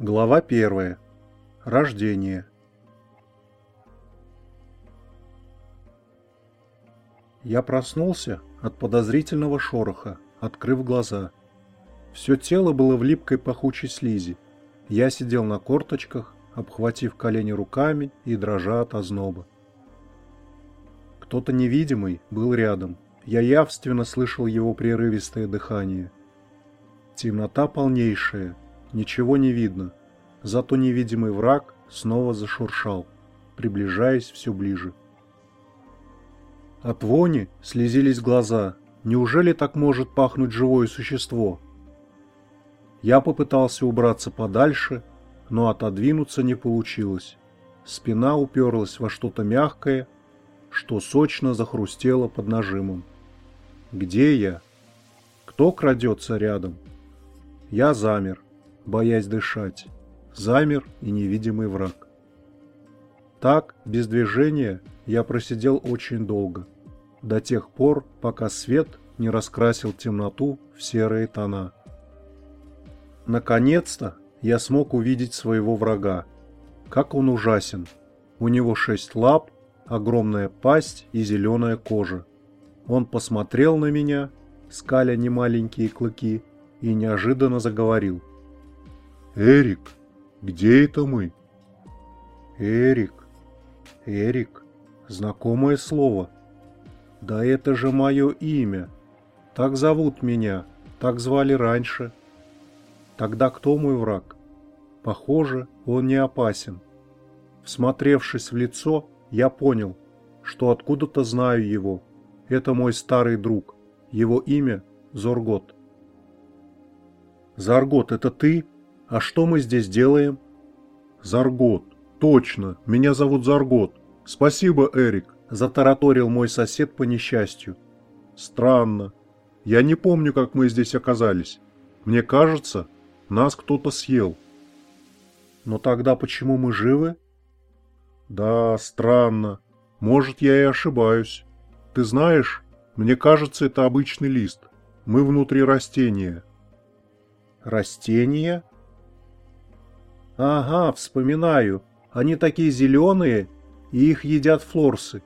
Глава первая. Рождение. Я проснулся от подозрительного шороха, открыв глаза. Все тело было в липкой пахучей слизи. Я сидел на корточках, обхватив колени руками и дрожа от озноба. Кто-то невидимый был рядом. Я явственно слышал его прерывистое дыхание. Темнота полнейшая, ничего не видно. Зато невидимый враг снова зашуршал, приближаясь все ближе. От вони слезились глаза. Неужели так может пахнуть живое существо? Я попытался убраться подальше, но отодвинуться не получилось. Спина уперлась во что-то мягкое, что сочно захрустело под нажимом. Где я? Кто крадется рядом? Я замер, боясь дышать. Замер и невидимый враг. Так, без движения, я просидел очень долго. До тех пор, пока свет не раскрасил темноту в серые тона. Наконец-то я смог увидеть своего врага. Как он ужасен. У него шесть лап, огромная пасть и зеленая кожа. Он посмотрел на меня, скаля немаленькие клыки, и неожиданно заговорил. «Эрик, где это мы?» «Эрик, Эрик, знакомое слово. Да это же мое имя. Так зовут меня, так звали раньше. Тогда кто мой враг? Похоже, он не опасен. Всмотревшись в лицо, я понял, что откуда-то знаю его. Это мой старый друг. Его имя Зоргот. Заргот, это ты? А что мы здесь делаем? Заргот. Точно. Меня зовут Заргот. Спасибо, Эрик. Затараторил мой сосед по несчастью. Странно. Я не помню, как мы здесь оказались. Мне кажется, нас кто-то съел. Но тогда почему мы живы? Да, странно. Может, я и ошибаюсь. Ты знаешь, мне кажется, это обычный лист. Мы внутри растения. Растения? Ага, вспоминаю. Они такие зеленые, и их едят флорсы.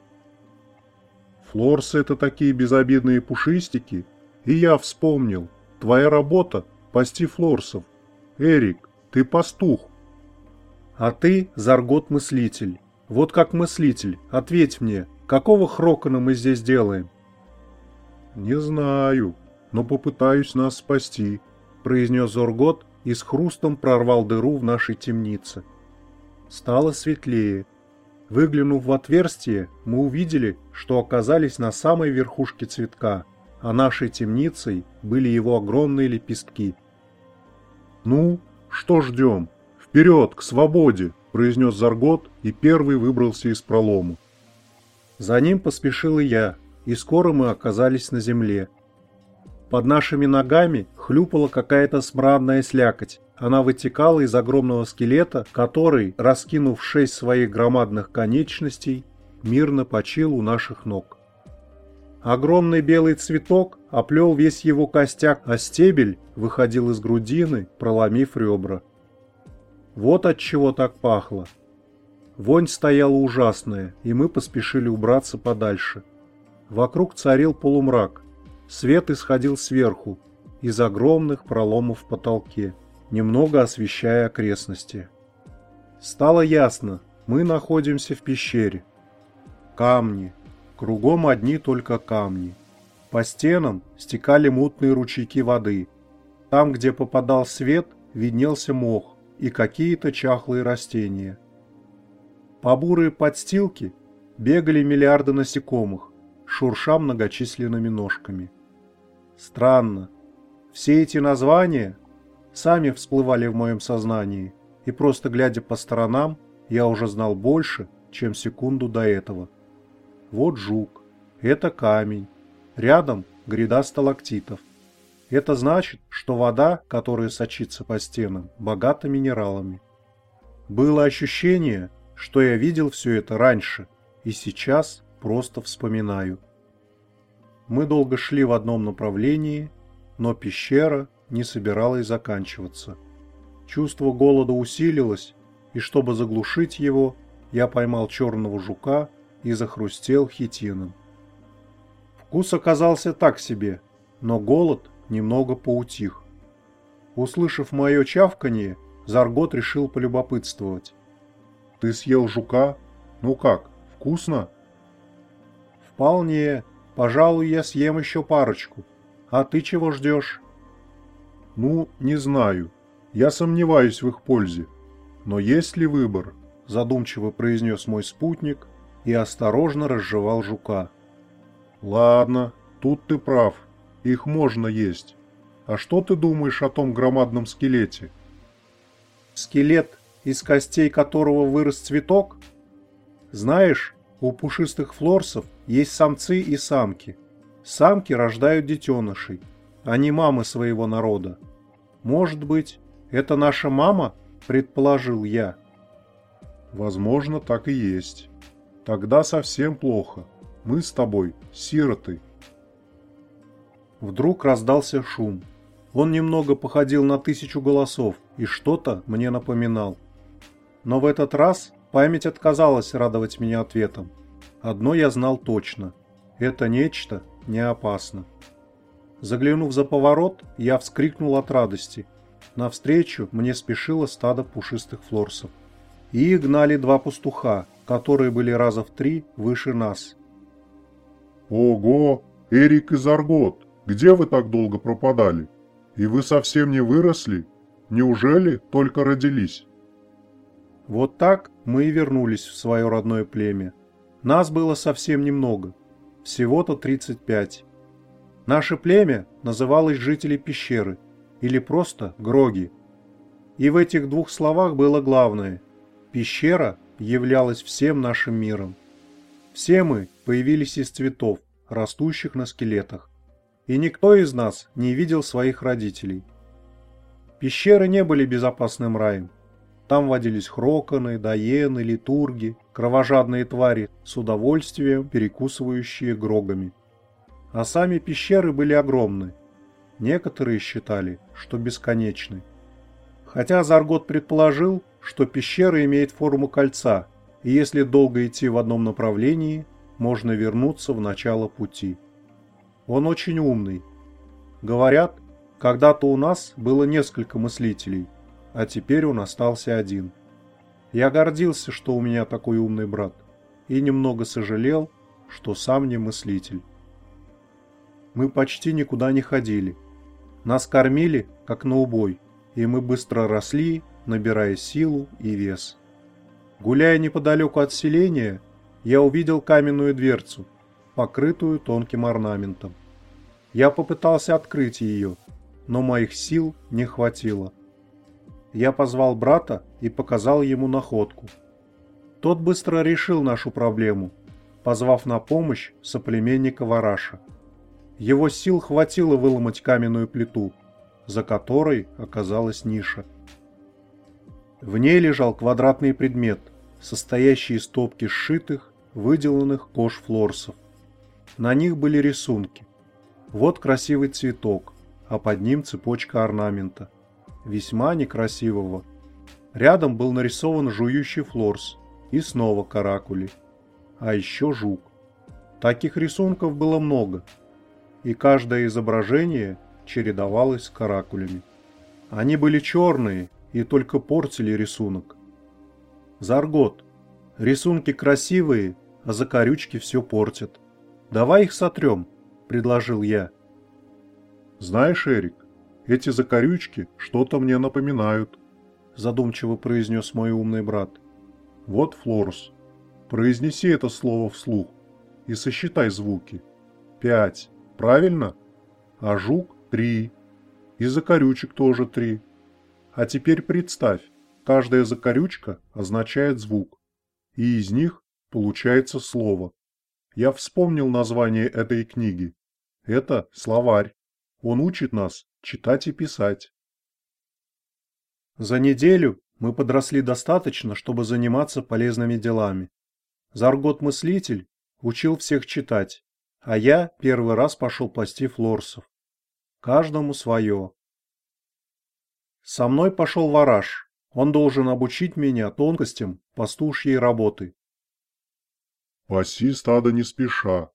Флорсы — это такие безобидные пушистики. И я вспомнил. Твоя работа — пасти флорсов. Эрик, ты пастух. А ты Заргот-мыслитель. Вот как мыслитель, ответь мне, какого хрокона мы здесь делаем? Не знаю, но попытаюсь нас спасти произнес Зоргот и с хрустом прорвал дыру в нашей темнице. Стало светлее. Выглянув в отверстие, мы увидели, что оказались на самой верхушке цветка, а нашей темницей были его огромные лепестки. «Ну, что ждем? Вперед, к свободе!» – произнес Заргот и первый выбрался из пролома. За ним поспешил и я, и скоро мы оказались на земле – под нашими ногами хлюпала какая-то смрадная слякоть. Она вытекала из огромного скелета, который, раскинув шесть своих громадных конечностей, мирно почил у наших ног. Огромный белый цветок оплел весь его костяк, а стебель выходил из грудины, проломив ребра. Вот от чего так пахло. Вонь стояла ужасная, и мы поспешили убраться подальше. Вокруг царил полумрак. Свет исходил сверху, из огромных проломов в потолке, немного освещая окрестности. Стало ясно, мы находимся в пещере. Камни. Кругом одни только камни. По стенам стекали мутные ручейки воды. Там, где попадал свет, виднелся мох и какие-то чахлые растения. По бурые подстилки бегали миллиарды насекомых, шурша многочисленными ножками. Странно. Все эти названия сами всплывали в моем сознании, и просто глядя по сторонам, я уже знал больше, чем секунду до этого. Вот жук, это камень, рядом гряда сталактитов. Это значит, что вода, которая сочится по стенам, богата минералами. Было ощущение, что я видел все это раньше, и сейчас просто вспоминаю. Мы долго шли в одном направлении, но пещера не собиралась заканчиваться. Чувство голода усилилось, и чтобы заглушить его, я поймал черного жука и захрустел хитином. Вкус оказался так себе, но голод немного поутих. Услышав мое чавканье, Заргот решил полюбопытствовать. «Ты съел жука? Ну как, вкусно?» «Вполне. Пожалуй, я съем еще парочку. А ты чего ждешь?» «Ну, не знаю. Я сомневаюсь в их пользе. Но есть ли выбор?» Задумчиво произнес мой спутник и осторожно разжевал жука. «Ладно, тут ты прав. Их можно есть. А что ты думаешь о том громадном скелете?» «Скелет, из костей которого вырос цветок? Знаешь, у пушистых флорсов есть самцы и самки. Самки рождают детенышей, они мамы своего народа. Может быть, это наша мама, предположил я. Возможно, так и есть. Тогда совсем плохо. Мы с тобой сироты. Вдруг раздался шум. Он немного походил на тысячу голосов и что-то мне напоминал. Но в этот раз память отказалась радовать меня ответом. Одно я знал точно. Это нечто не опасно. Заглянув за поворот, я вскрикнул от радости. Навстречу мне спешило стадо пушистых флорсов. И гнали два пастуха, которые были раза в три выше нас. «Ого! Эрик и Заргот! Где вы так долго пропадали? И вы совсем не выросли? Неужели только родились?» Вот так мы и вернулись в свое родное племя. Нас было совсем немного, всего-то 35. Наше племя называлось жители пещеры или просто Гроги. И в этих двух словах было главное. Пещера являлась всем нашим миром. Все мы появились из цветов, растущих на скелетах. И никто из нас не видел своих родителей. Пещеры не были безопасным раем. Там водились хроконы, даены, литурги, кровожадные твари, с удовольствием перекусывающие грогами. А сами пещеры были огромны. Некоторые считали, что бесконечны. Хотя Заргот предположил, что пещера имеет форму кольца, и если долго идти в одном направлении, можно вернуться в начало пути. Он очень умный. Говорят, когда-то у нас было несколько мыслителей, а теперь он остался один. Я гордился, что у меня такой умный брат, и немного сожалел, что сам не мыслитель. Мы почти никуда не ходили. Нас кормили, как на убой, и мы быстро росли, набирая силу и вес. Гуляя неподалеку от селения, я увидел каменную дверцу, покрытую тонким орнаментом. Я попытался открыть ее, но моих сил не хватило. Я позвал брата и показал ему находку. Тот быстро решил нашу проблему, позвав на помощь соплеменника Вараша. Его сил хватило выломать каменную плиту, за которой оказалась ниша. В ней лежал квадратный предмет, состоящий из стопки сшитых, выделанных кож флорсов. На них были рисунки. Вот красивый цветок, а под ним цепочка орнамента – весьма некрасивого. Рядом был нарисован жующий флорс и снова каракули. А еще жук. Таких рисунков было много, и каждое изображение чередовалось с каракулями. Они были черные и только портили рисунок. Заргот. Рисунки красивые, а закорючки все портят. Давай их сотрем, предложил я. Знаешь, Эрик, эти закорючки что-то мне напоминают, задумчиво произнес мой умный брат. Вот Флорс. Произнеси это слово вслух и сосчитай звуки. Пять. Правильно? А жук – три. И закорючек тоже три. А теперь представь, каждая закорючка означает звук. И из них получается слово. Я вспомнил название этой книги. Это словарь. Он учит нас читать и писать. За неделю мы подросли достаточно, чтобы заниматься полезными делами. Заргот-мыслитель учил всех читать, а я первый раз пошел пасти флорсов. Каждому свое. Со мной пошел вараж. Он должен обучить меня тонкостям пастушьей работы. Паси стадо не спеша.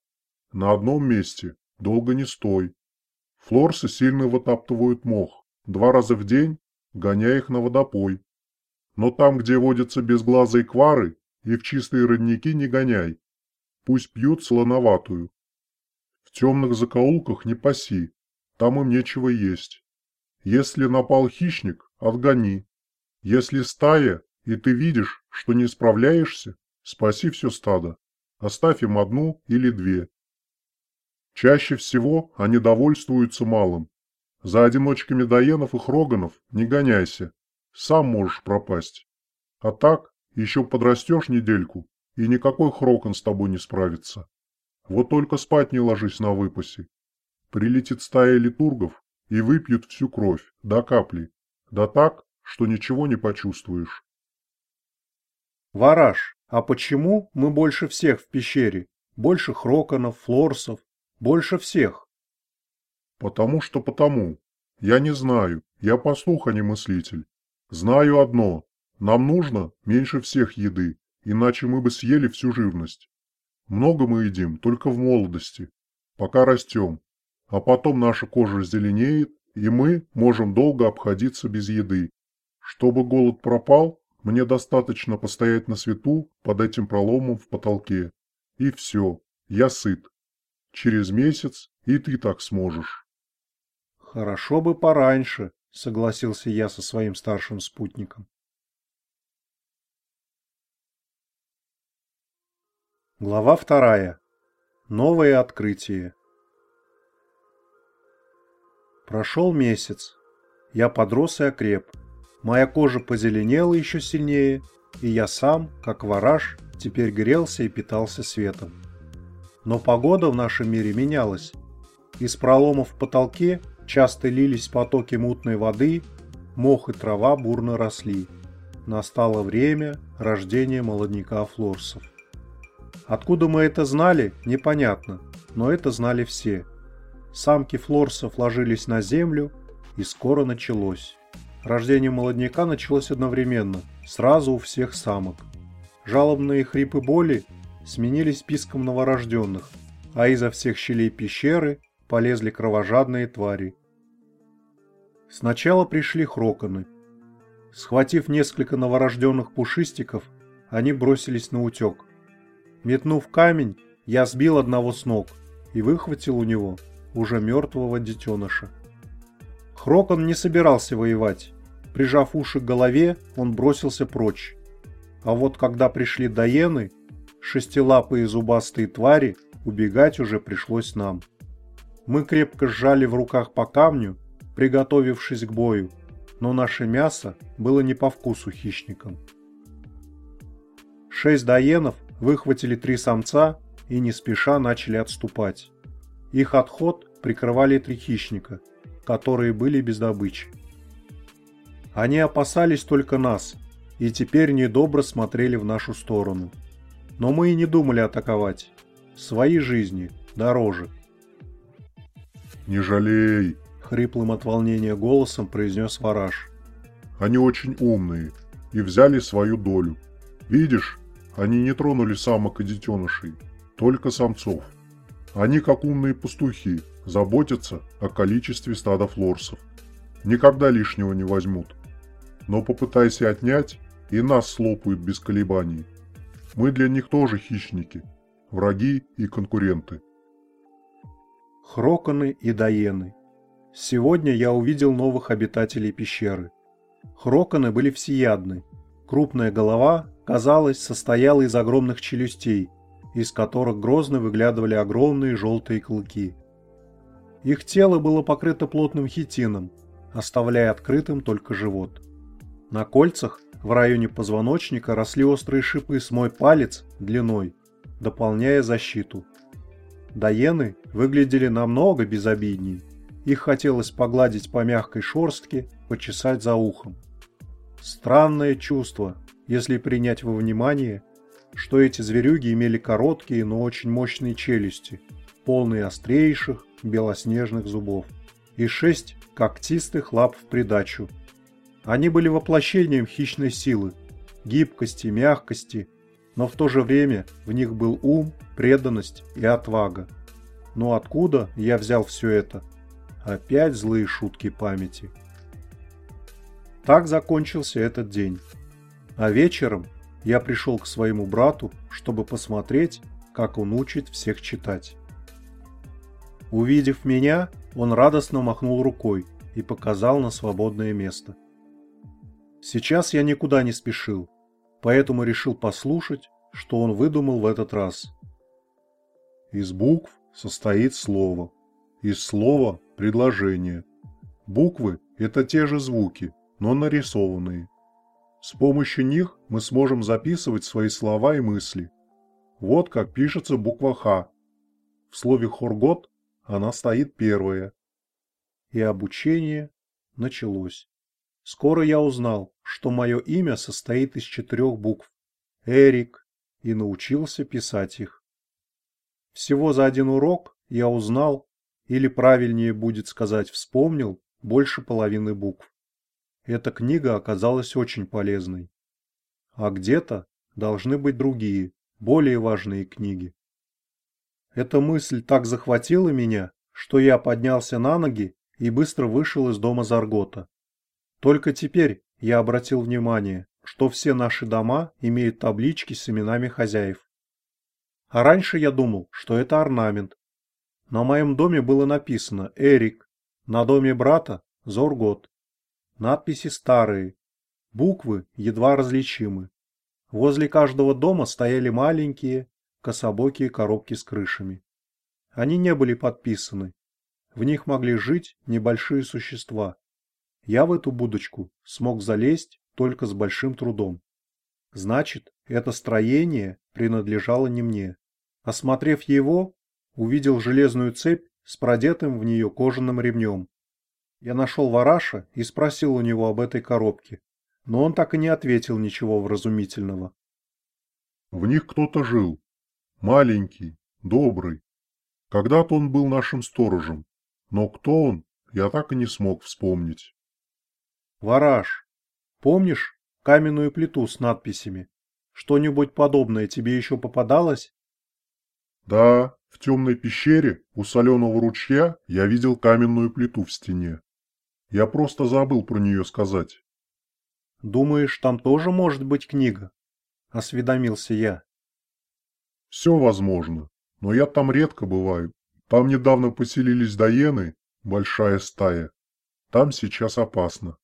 На одном месте долго не стой. Флорсы сильно вытаптывают мох. Два раза в день гоняя их на водопой. Но там, где водятся безглазые квары, их чистые родники не гоняй. Пусть пьют слоноватую. В темных закоулках не паси, там им нечего есть. Если напал хищник, отгони. Если стая, и ты видишь, что не справляешься, спаси все стадо. Оставь им одну или две. Чаще всего они довольствуются малым. За одиночками Даенов и Хроганов не гоняйся. Сам можешь пропасть. А так, еще подрастешь недельку, и никакой Хрокон с тобой не справится. Вот только спать не ложись на выпасе. Прилетит стая литургов, и выпьют всю кровь, до капли, да так, что ничего не почувствуешь. Вараж, а почему мы больше всех в пещере? Больше хроконов, флорсов, больше всех? Потому что потому. Я не знаю, я пастух, а не мыслитель. Знаю одно, нам нужно меньше всех еды, иначе мы бы съели всю живность. Много мы едим только в молодости, пока растем, а потом наша кожа зеленеет, и мы можем долго обходиться без еды. Чтобы голод пропал, мне достаточно постоять на свету под этим проломом в потолке. И все, я сыт. Через месяц и ты так сможешь. Хорошо бы пораньше, согласился я со своим старшим спутником. Глава вторая. Новое открытие. Прошел месяц. Я подрос и окреп. Моя кожа позеленела еще сильнее, и я сам, как вараж, теперь грелся и питался светом. Но погода в нашем мире менялась. Из проломов в потолке часто лились потоки мутной воды, мох и трава бурно росли. Настало время рождения молодняка флорсов. Откуда мы это знали, непонятно, но это знали все – Самки флорсов ложились на землю, и скоро началось. Рождение молодняка началось одновременно, сразу у всех самок. Жалобные хрипы боли сменились писком новорожденных, а изо всех щелей пещеры полезли кровожадные твари. Сначала пришли хроконы. Схватив несколько новорожденных пушистиков, они бросились на утек. Метнув камень, я сбил одного с ног и выхватил у него уже мертвого детеныша. Хрокон не собирался воевать. Прижав уши к голове, он бросился прочь. А вот когда пришли даены, шестилапые зубастые твари, убегать уже пришлось нам. Мы крепко сжали в руках по камню, приготовившись к бою, но наше мясо было не по вкусу хищникам. Шесть даенов выхватили три самца и не спеша начали отступать. Их отход прикрывали три хищника, которые были без добычи. Они опасались только нас и теперь недобро смотрели в нашу сторону. Но мы и не думали атаковать. Свои жизни дороже. «Не жалей!» — хриплым от волнения голосом произнес Вараж. «Они очень умные и взяли свою долю. Видишь, они не тронули самок и детенышей, только самцов. Они как умные пастухи, заботятся о количестве стада флорсов. Никогда лишнего не возьмут. Но попытайся отнять, и нас слопают без колебаний. Мы для них тоже хищники, враги и конкуренты. Хроконы и Даены. Сегодня я увидел новых обитателей пещеры. Хроконы были всеядны. Крупная голова, казалось, состояла из огромных челюстей, из которых грозно выглядывали огромные желтые клыки. Их тело было покрыто плотным хитином, оставляя открытым только живот. На кольцах в районе позвоночника росли острые шипы с мой палец длиной, дополняя защиту. Даены выглядели намного безобиднее. Их хотелось погладить по мягкой шорстке, почесать за ухом. Странное чувство, если принять во внимание, что эти зверюги имели короткие, но очень мощные челюсти, полные острейших, белоснежных зубов и шесть когтистых лап в придачу. Они были воплощением хищной силы, гибкости, мягкости, но в то же время в них был ум, преданность и отвага. Но откуда я взял все это? Опять злые шутки памяти. Так закончился этот день. А вечером я пришел к своему брату, чтобы посмотреть, как он учит всех читать. Увидев меня, он радостно махнул рукой и показал на свободное место. Сейчас я никуда не спешил, поэтому решил послушать, что он выдумал в этот раз. Из букв состоит слово, из слова – предложение. Буквы – это те же звуки, но нарисованные. С помощью них мы сможем записывать свои слова и мысли. Вот как пишется буква «Х». В слове «хоргот» она стоит первая. И обучение началось. Скоро я узнал, что мое имя состоит из четырех букв. Эрик. И научился писать их. Всего за один урок я узнал, или правильнее будет сказать вспомнил, больше половины букв. Эта книга оказалась очень полезной. А где-то должны быть другие, более важные книги. Эта мысль так захватила меня, что я поднялся на ноги и быстро вышел из дома Заргота. Только теперь я обратил внимание, что все наши дома имеют таблички с именами хозяев. А раньше я думал, что это орнамент. На моем доме было написано «Эрик», на доме брата «Зоргот». Надписи старые, буквы едва различимы. Возле каждого дома стояли маленькие, кособокие коробки с крышами. Они не были подписаны. В них могли жить небольшие существа. Я в эту будочку смог залезть только с большим трудом. Значит, это строение принадлежало не мне. Осмотрев его, увидел железную цепь с продетым в нее кожаным ремнем. Я нашел Вараша и спросил у него об этой коробке, но он так и не ответил ничего вразумительного. В них кто-то жил. Маленький, добрый. Когда-то он был нашим сторожем, но кто он, я так и не смог вспомнить. Вараж, помнишь каменную плиту с надписями? Что-нибудь подобное тебе еще попадалось? Да, в темной пещере у соленого ручья я видел каменную плиту в стене. Я просто забыл про нее сказать. Думаешь, там тоже может быть книга? Осведомился я. Все возможно, но я там редко бываю. Там недавно поселились даены, большая стая. Там сейчас опасно.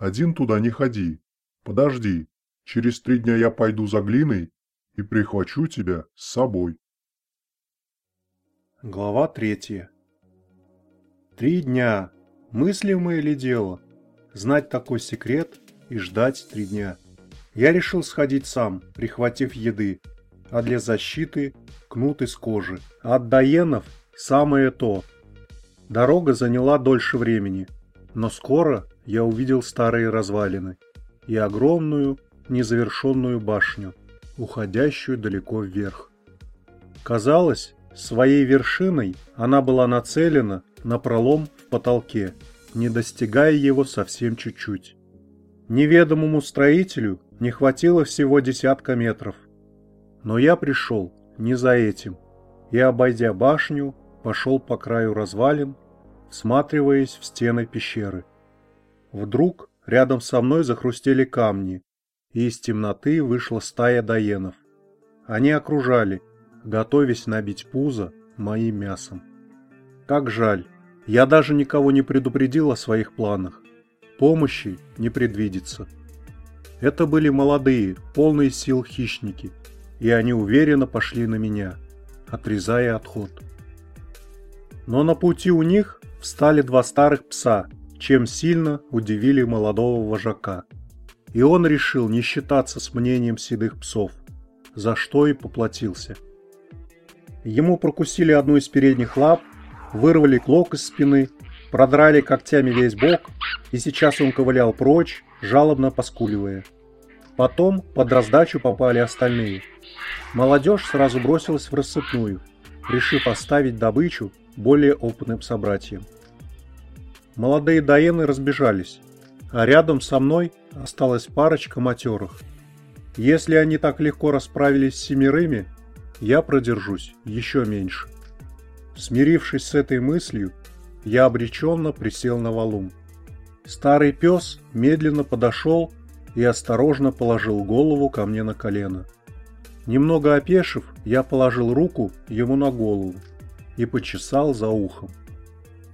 Один туда не ходи. Подожди. Через три дня я пойду за глиной и прихвачу тебя с собой. Глава третья. Три дня. Мыслимое ли дело? Знать такой секрет и ждать три дня. Я решил сходить сам, прихватив еды, а для защиты кнут из кожи. А от даенов самое то. Дорога заняла дольше времени, но скоро я увидел старые развалины и огромную незавершенную башню, уходящую далеко вверх. Казалось, своей вершиной она была нацелена на пролом в потолке, не достигая его совсем чуть-чуть. Неведомому строителю не хватило всего десятка метров. Но я пришел не за этим и, обойдя башню, пошел по краю развалин, всматриваясь в стены пещеры. Вдруг рядом со мной захрустели камни, и из темноты вышла стая даенов. Они окружали, готовясь набить пузо моим мясом. Как жаль, я даже никого не предупредил о своих планах. Помощи не предвидится. Это были молодые, полные сил хищники, и они уверенно пошли на меня, отрезая отход. Но на пути у них встали два старых пса – чем сильно удивили молодого вожака. И он решил не считаться с мнением седых псов, за что и поплатился. Ему прокусили одну из передних лап, вырвали клок из спины, продрали когтями весь бок, и сейчас он ковылял прочь, жалобно поскуливая. Потом под раздачу попали остальные. Молодежь сразу бросилась в рассыпную, решив оставить добычу более опытным собратьям. Молодые даены разбежались, а рядом со мной осталась парочка матерых. Если они так легко расправились с семерыми, я продержусь еще меньше. Смирившись с этой мыслью, я обреченно присел на валун. Старый пес медленно подошел и осторожно положил голову ко мне на колено. Немного опешив, я положил руку ему на голову и почесал за ухом.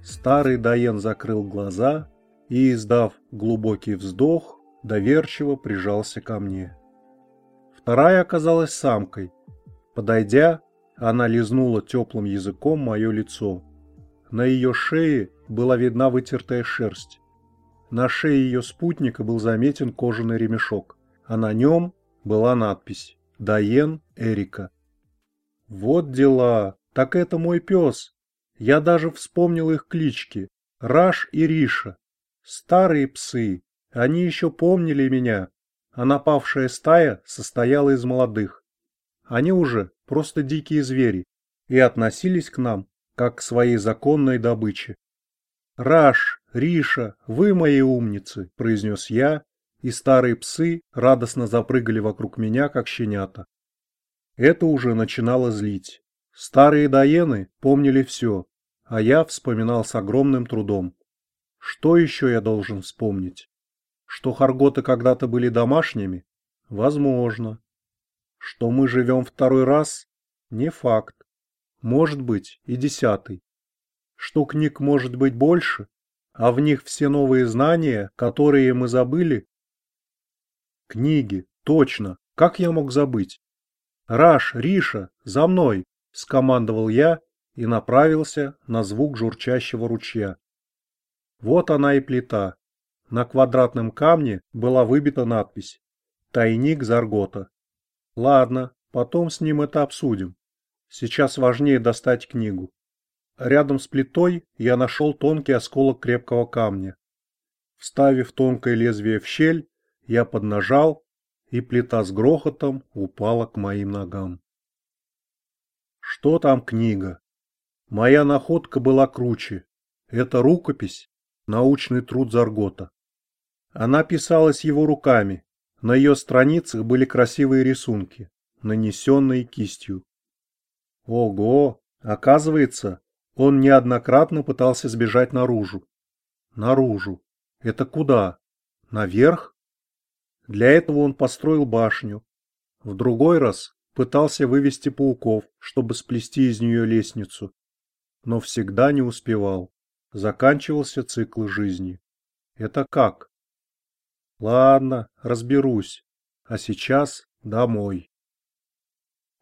Старый Даен закрыл глаза и, издав глубокий вздох, доверчиво прижался ко мне. Вторая оказалась самкой. Подойдя, она лизнула теплым языком мое лицо. На ее шее была видна вытертая шерсть. На шее ее спутника был заметен кожаный ремешок, а на нем была надпись «Даен Эрика». Вот дела, так это мой пес. Я даже вспомнил их клички – Раш и Риша. Старые псы, они еще помнили меня, а напавшая стая состояла из молодых. Они уже просто дикие звери и относились к нам, как к своей законной добыче. «Раш, Риша, вы мои умницы!» – произнес я, и старые псы радостно запрыгали вокруг меня, как щенята. Это уже начинало злить. Старые даены помнили все, а я вспоминал с огромным трудом. Что еще я должен вспомнить? Что Харготы когда-то были домашними? Возможно. Что мы живем второй раз? Не факт. Может быть и десятый что книг может быть больше, а в них все новые знания, которые мы забыли? Книги, точно, как я мог забыть? Раш, Риша, за мной, скомандовал я и направился на звук журчащего ручья. Вот она и плита. На квадратном камне была выбита надпись «Тайник Заргота». Ладно, потом с ним это обсудим. Сейчас важнее достать книгу. Рядом с плитой я нашел тонкий осколок крепкого камня. Вставив тонкое лезвие в щель, я поднажал, и плита с грохотом упала к моим ногам. Что там книга? Моя находка была круче. Это рукопись, научный труд Заргота. Она писалась его руками. На ее страницах были красивые рисунки, нанесенные кистью. Ого! Оказывается, он неоднократно пытался сбежать наружу. Наружу. Это куда? Наверх? Для этого он построил башню. В другой раз пытался вывести пауков, чтобы сплести из нее лестницу. Но всегда не успевал. Заканчивался цикл жизни. Это как? Ладно, разберусь. А сейчас домой.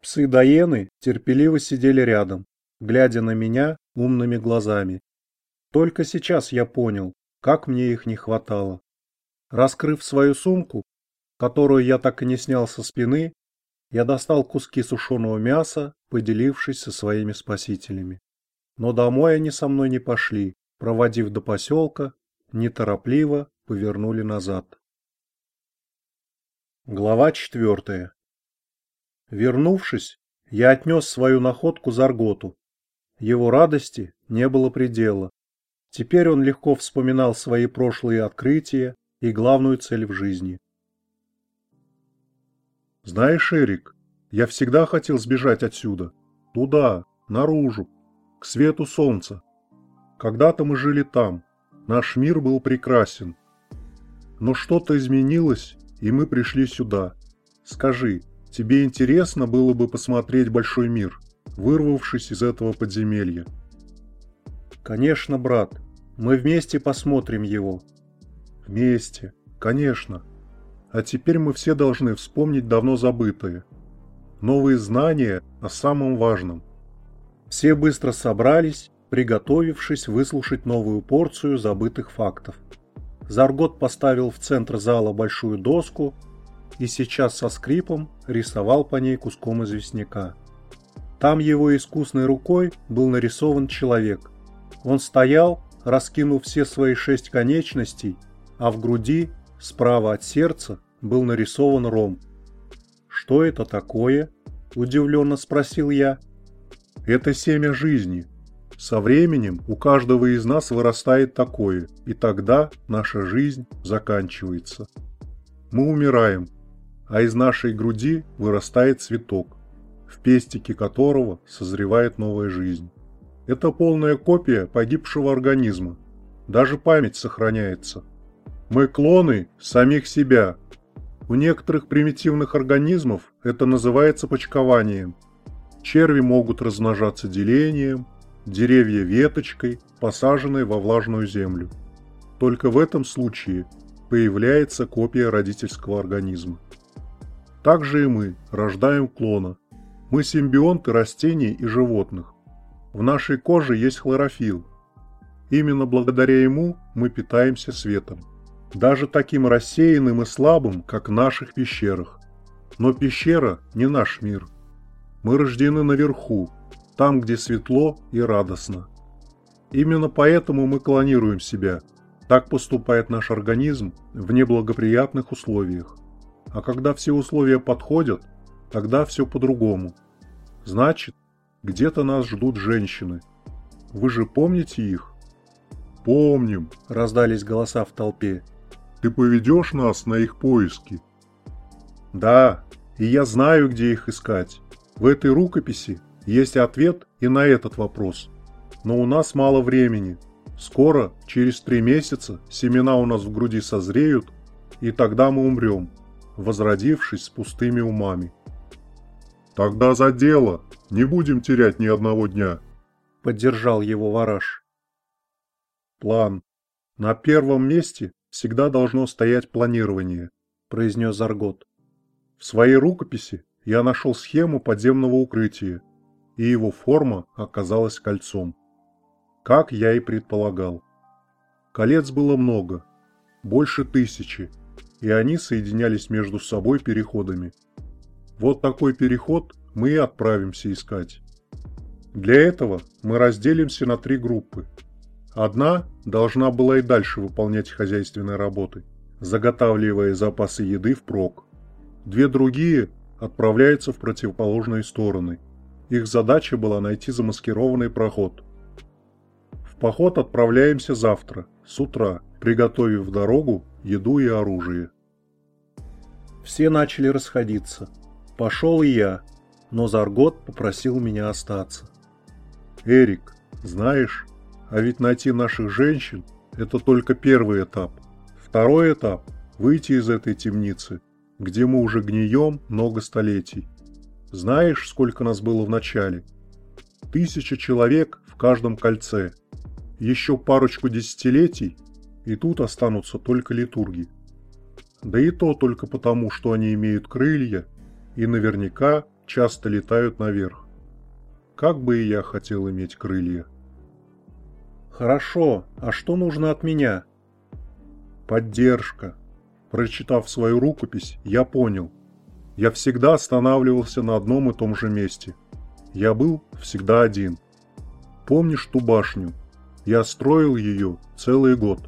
Псы-даены терпеливо сидели рядом, глядя на меня умными глазами. Только сейчас я понял, как мне их не хватало. Раскрыв свою сумку, которую я так и не снял со спины, я достал куски сушеного мяса, поделившись со своими спасителями. Но домой они со мной не пошли, проводив до поселка, неторопливо повернули назад. Глава четвертая. Вернувшись, я отнес свою находку Зарготу, его радости не было предела. Теперь он легко вспоминал свои прошлые открытия и главную цель в жизни. Знаешь, Эрик, я всегда хотел сбежать отсюда. Туда, наружу, к свету солнца. Когда-то мы жили там. Наш мир был прекрасен. Но что-то изменилось, и мы пришли сюда. Скажи, тебе интересно было бы посмотреть большой мир? вырвавшись из этого подземелья. «Конечно, брат, мы вместе посмотрим его». «Вместе, конечно. А теперь мы все должны вспомнить давно забытое. Новые знания о самом важном». Все быстро собрались, приготовившись выслушать новую порцию забытых фактов. Заргот поставил в центр зала большую доску и сейчас со скрипом рисовал по ней куском известняка. Там его искусной рукой был нарисован человек. Он стоял, раскинув все свои шесть конечностей, а в груди, справа от сердца, был нарисован ром. «Что это такое?» – удивленно спросил я. «Это семя жизни. Со временем у каждого из нас вырастает такое, и тогда наша жизнь заканчивается. Мы умираем, а из нашей груди вырастает цветок, в пестике которого созревает новая жизнь. Это полная копия погибшего организма. Даже память сохраняется. Мы клоны самих себя. У некоторых примитивных организмов это называется почкованием. Черви могут размножаться делением, деревья веточкой, посаженной во влажную землю. Только в этом случае появляется копия родительского организма. Также и мы рождаем клона. Мы симбионты растений и животных. В нашей коже есть хлорофилл. Именно благодаря ему мы питаемся светом. Даже таким рассеянным и слабым, как в наших пещерах. Но пещера не наш мир. Мы рождены наверху, там, где светло и радостно. Именно поэтому мы клонируем себя. Так поступает наш организм в неблагоприятных условиях. А когда все условия подходят, тогда все по-другому. Значит, где-то нас ждут женщины. Вы же помните их? Помним, раздались голоса в толпе. Ты поведешь нас на их поиски? Да, и я знаю, где их искать. В этой рукописи есть ответ и на этот вопрос. Но у нас мало времени. Скоро, через три месяца, семена у нас в груди созреют, и тогда мы умрем, возродившись с пустыми умами. Тогда за дело, не будем терять ни одного дня. Поддержал его Вараж. План. На первом месте всегда должно стоять планирование, произнес Заргот. В своей рукописи я нашел схему подземного укрытия, и его форма оказалась кольцом. Как я и предполагал. Колец было много, больше тысячи, и они соединялись между собой переходами. Вот такой переход мы и отправимся искать. Для этого мы разделимся на три группы. Одна должна была и дальше выполнять хозяйственные работы, заготавливая запасы еды впрок. Две другие отправляются в противоположные стороны – их задача была найти замаскированный проход. В поход отправляемся завтра, с утра, приготовив в дорогу еду и оружие. Все начали расходиться. Пошел и я, но Заргот попросил меня остаться. «Эрик, знаешь, а ведь найти наших женщин – это только первый этап. Второй этап – выйти из этой темницы, где мы уже гнием много столетий. Знаешь, сколько нас было в начале? Тысяча человек в каждом кольце. Еще парочку десятилетий, и тут останутся только литурги. Да и то только потому, что они имеют крылья и наверняка часто летают наверх. Как бы и я хотел иметь крылья. Хорошо, а что нужно от меня? Поддержка. Прочитав свою рукопись, я понял, я всегда останавливался на одном и том же месте. Я был всегда один. Помнишь ту башню? Я строил ее целый год.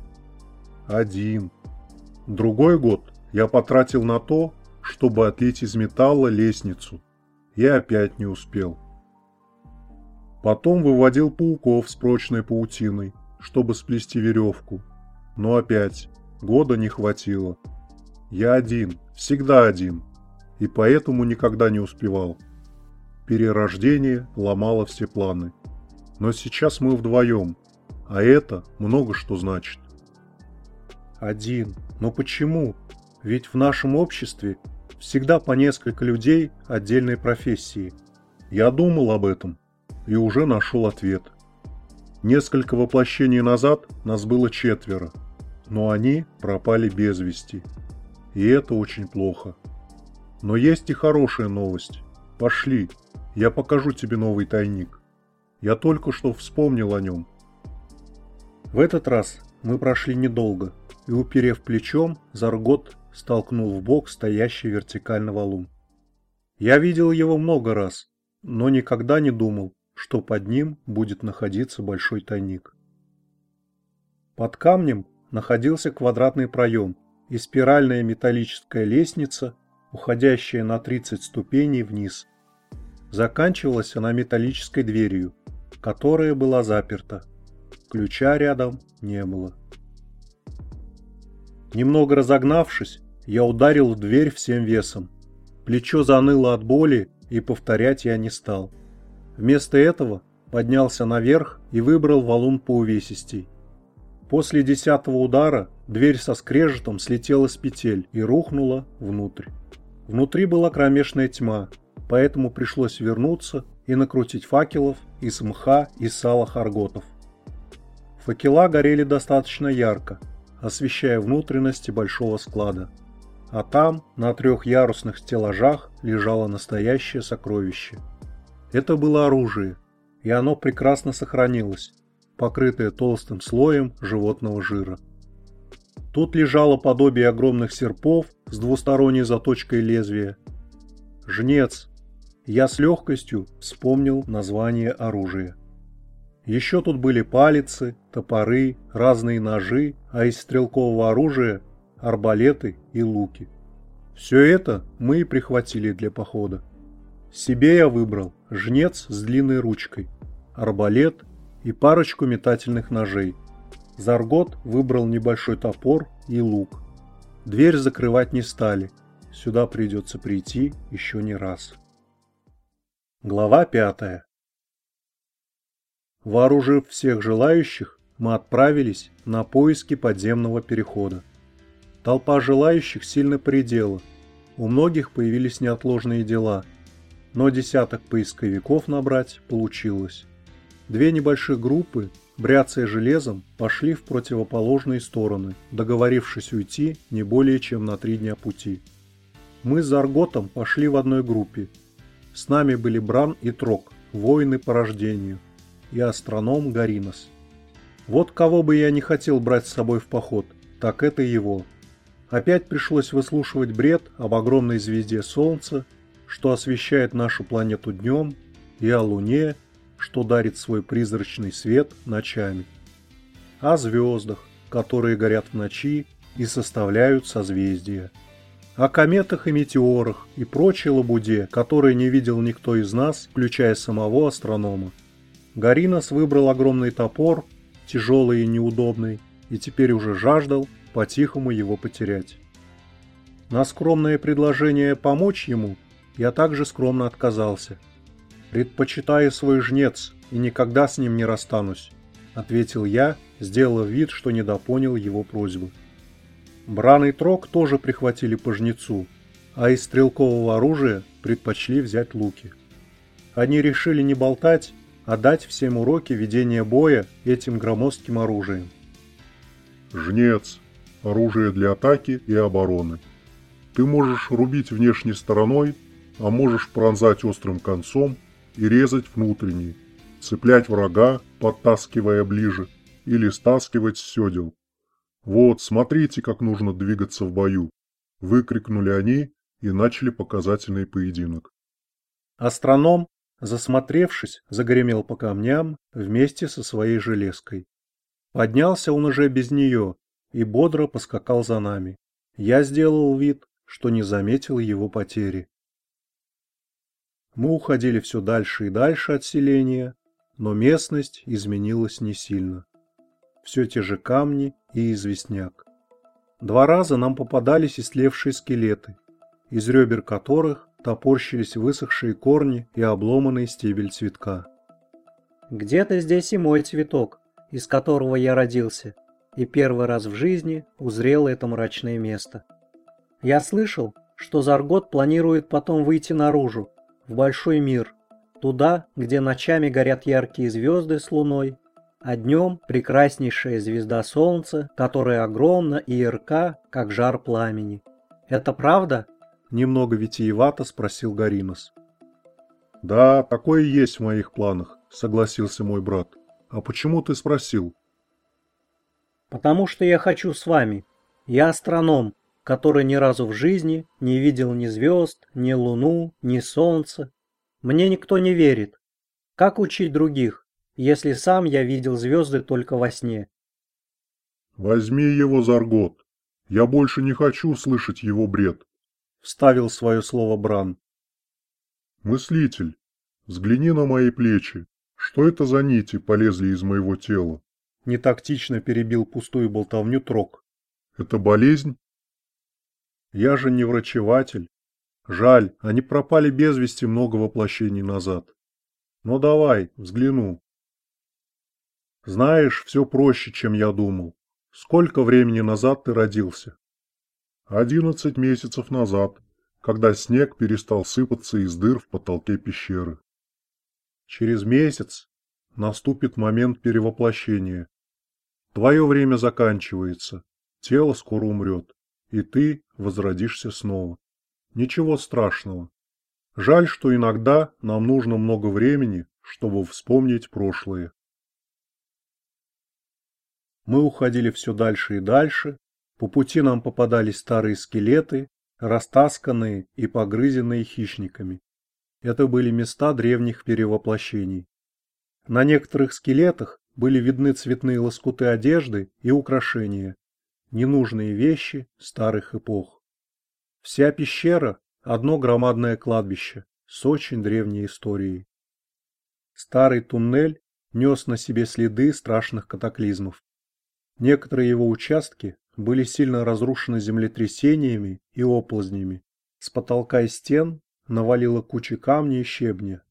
Один. Другой год я потратил на то, чтобы отлить из металла лестницу. И опять не успел. Потом выводил пауков с прочной паутиной, чтобы сплести веревку. Но опять года не хватило. Я один, всегда один и поэтому никогда не успевал. Перерождение ломало все планы. Но сейчас мы вдвоем, а это много что значит. Один. Но почему? Ведь в нашем обществе всегда по несколько людей отдельной профессии. Я думал об этом и уже нашел ответ. Несколько воплощений назад нас было четверо, но они пропали без вести. И это очень плохо. Но есть и хорошая новость. Пошли, я покажу тебе новый тайник. Я только что вспомнил о нем. В этот раз мы прошли недолго, и, уперев плечом, Заргот столкнул в бок стоящий вертикально валун. Я видел его много раз, но никогда не думал, что под ним будет находиться большой тайник. Под камнем находился квадратный проем и спиральная металлическая лестница уходящая на 30 ступеней вниз. Заканчивалась она металлической дверью, которая была заперта. Ключа рядом не было. Немного разогнавшись, я ударил в дверь всем весом. Плечо заныло от боли, и повторять я не стал. Вместо этого поднялся наверх и выбрал валун по увесистей. После десятого удара дверь со скрежетом слетела с петель и рухнула внутрь. Внутри была кромешная тьма, поэтому пришлось вернуться и накрутить факелов из мха и сала харготов. Факела горели достаточно ярко, освещая внутренности большого склада. А там, на трехярусных стеллажах, лежало настоящее сокровище. Это было оружие, и оно прекрасно сохранилось, покрытое толстым слоем животного жира. Тут лежало подобие огромных серпов с двусторонней заточкой лезвия. Жнец. Я с легкостью вспомнил название оружия. Еще тут были палицы, топоры, разные ножи, а из стрелкового оружия – арбалеты и луки. Все это мы и прихватили для похода. Себе я выбрал жнец с длинной ручкой, арбалет и парочку метательных ножей. Заргот выбрал небольшой топор и лук. Дверь закрывать не стали. Сюда придется прийти еще не раз. Глава пятая. Вооружив всех желающих, мы отправились на поиски подземного перехода. Толпа желающих сильно предела. У многих появились неотложные дела, но десяток поисковиков набрать получилось. Две небольших группы, бряцая железом, пошли в противоположные стороны, договорившись уйти не более чем на три дня пути. Мы с Арготом пошли в одной группе. С нами были Бран и Трок, воины по рождению и астроном Гаринос. Вот кого бы я не хотел брать с собой в поход, так это его. Опять пришлось выслушивать бред об огромной звезде Солнца, что освещает нашу планету днем, и о Луне, что дарит свой призрачный свет ночами. О звездах, которые горят в ночи и составляют созвездия. О кометах и метеорах и прочей лабуде, которые не видел никто из нас, включая самого астронома. Гаринос выбрал огромный топор, тяжелый и неудобный, и теперь уже жаждал по-тихому его потерять. На скромное предложение помочь ему я также скромно отказался. «Предпочитаю свой жнец и никогда с ним не расстанусь», — ответил я, сделав вид, что недопонял его просьбы. Бран и Трок тоже прихватили по жнецу, а из стрелкового оружия предпочли взять луки. Они решили не болтать а дать всем уроки ведения боя этим громоздким оружием. Жнец. Оружие для атаки и обороны. Ты можешь рубить внешней стороной, а можешь пронзать острым концом и резать внутренней, цеплять врага, подтаскивая ближе, или стаскивать с седел. Вот, смотрите, как нужно двигаться в бою. Выкрикнули они и начали показательный поединок. Астроном Засмотревшись, загремел по камням вместе со своей железкой. Поднялся он уже без нее и бодро поскакал за нами. Я сделал вид, что не заметил его потери. Мы уходили все дальше и дальше от селения, но местность изменилась не сильно. Все те же камни и известняк. Два раза нам попадались истлевшие скелеты, из ребер которых топорщились высохшие корни и обломанный стебель цветка. Где-то здесь и мой цветок, из которого я родился, и первый раз в жизни узрел это мрачное место. Я слышал, что Заргот планирует потом выйти наружу, в большой мир, туда, где ночами горят яркие звезды с луной, а днем прекраснейшая звезда солнца, которая огромна и ярка, как жар пламени. Это правда? Немного витиевато спросил Гаринос. Да, такое есть в моих планах, согласился мой брат. А почему ты спросил? Потому что я хочу с вами. Я астроном, который ни разу в жизни не видел ни звезд, ни луну, ни солнца. Мне никто не верит. Как учить других, если сам я видел звезды только во сне? Возьми его за ргот. Я больше не хочу слышать его бред. — вставил свое слово Бран. «Мыслитель, взгляни на мои плечи. Что это за нити полезли из моего тела? Нетактично перебил пустую болтовню Трок. Это болезнь? Я же не врачеватель. Жаль, они пропали без вести много воплощений назад. Но давай, взгляну. Знаешь, все проще, чем я думал. Сколько времени назад ты родился? Одиннадцать месяцев назад, когда снег перестал сыпаться из дыр в потолке пещеры. Через месяц наступит момент перевоплощения. Твое время заканчивается, тело скоро умрет, и ты возродишься снова. Ничего страшного. Жаль, что иногда нам нужно много времени, чтобы вспомнить прошлое. Мы уходили все дальше и дальше. По пути нам попадались старые скелеты, растасканные и погрызенные хищниками. Это были места древних перевоплощений. На некоторых скелетах были видны цветные лоскуты одежды и украшения, ненужные вещи старых эпох. Вся пещера – одно громадное кладбище с очень древней историей. Старый туннель нес на себе следы страшных катаклизмов. Некоторые его участки были сильно разрушены землетрясениями и оползнями. С потолка и стен навалило кучи камней и щебня.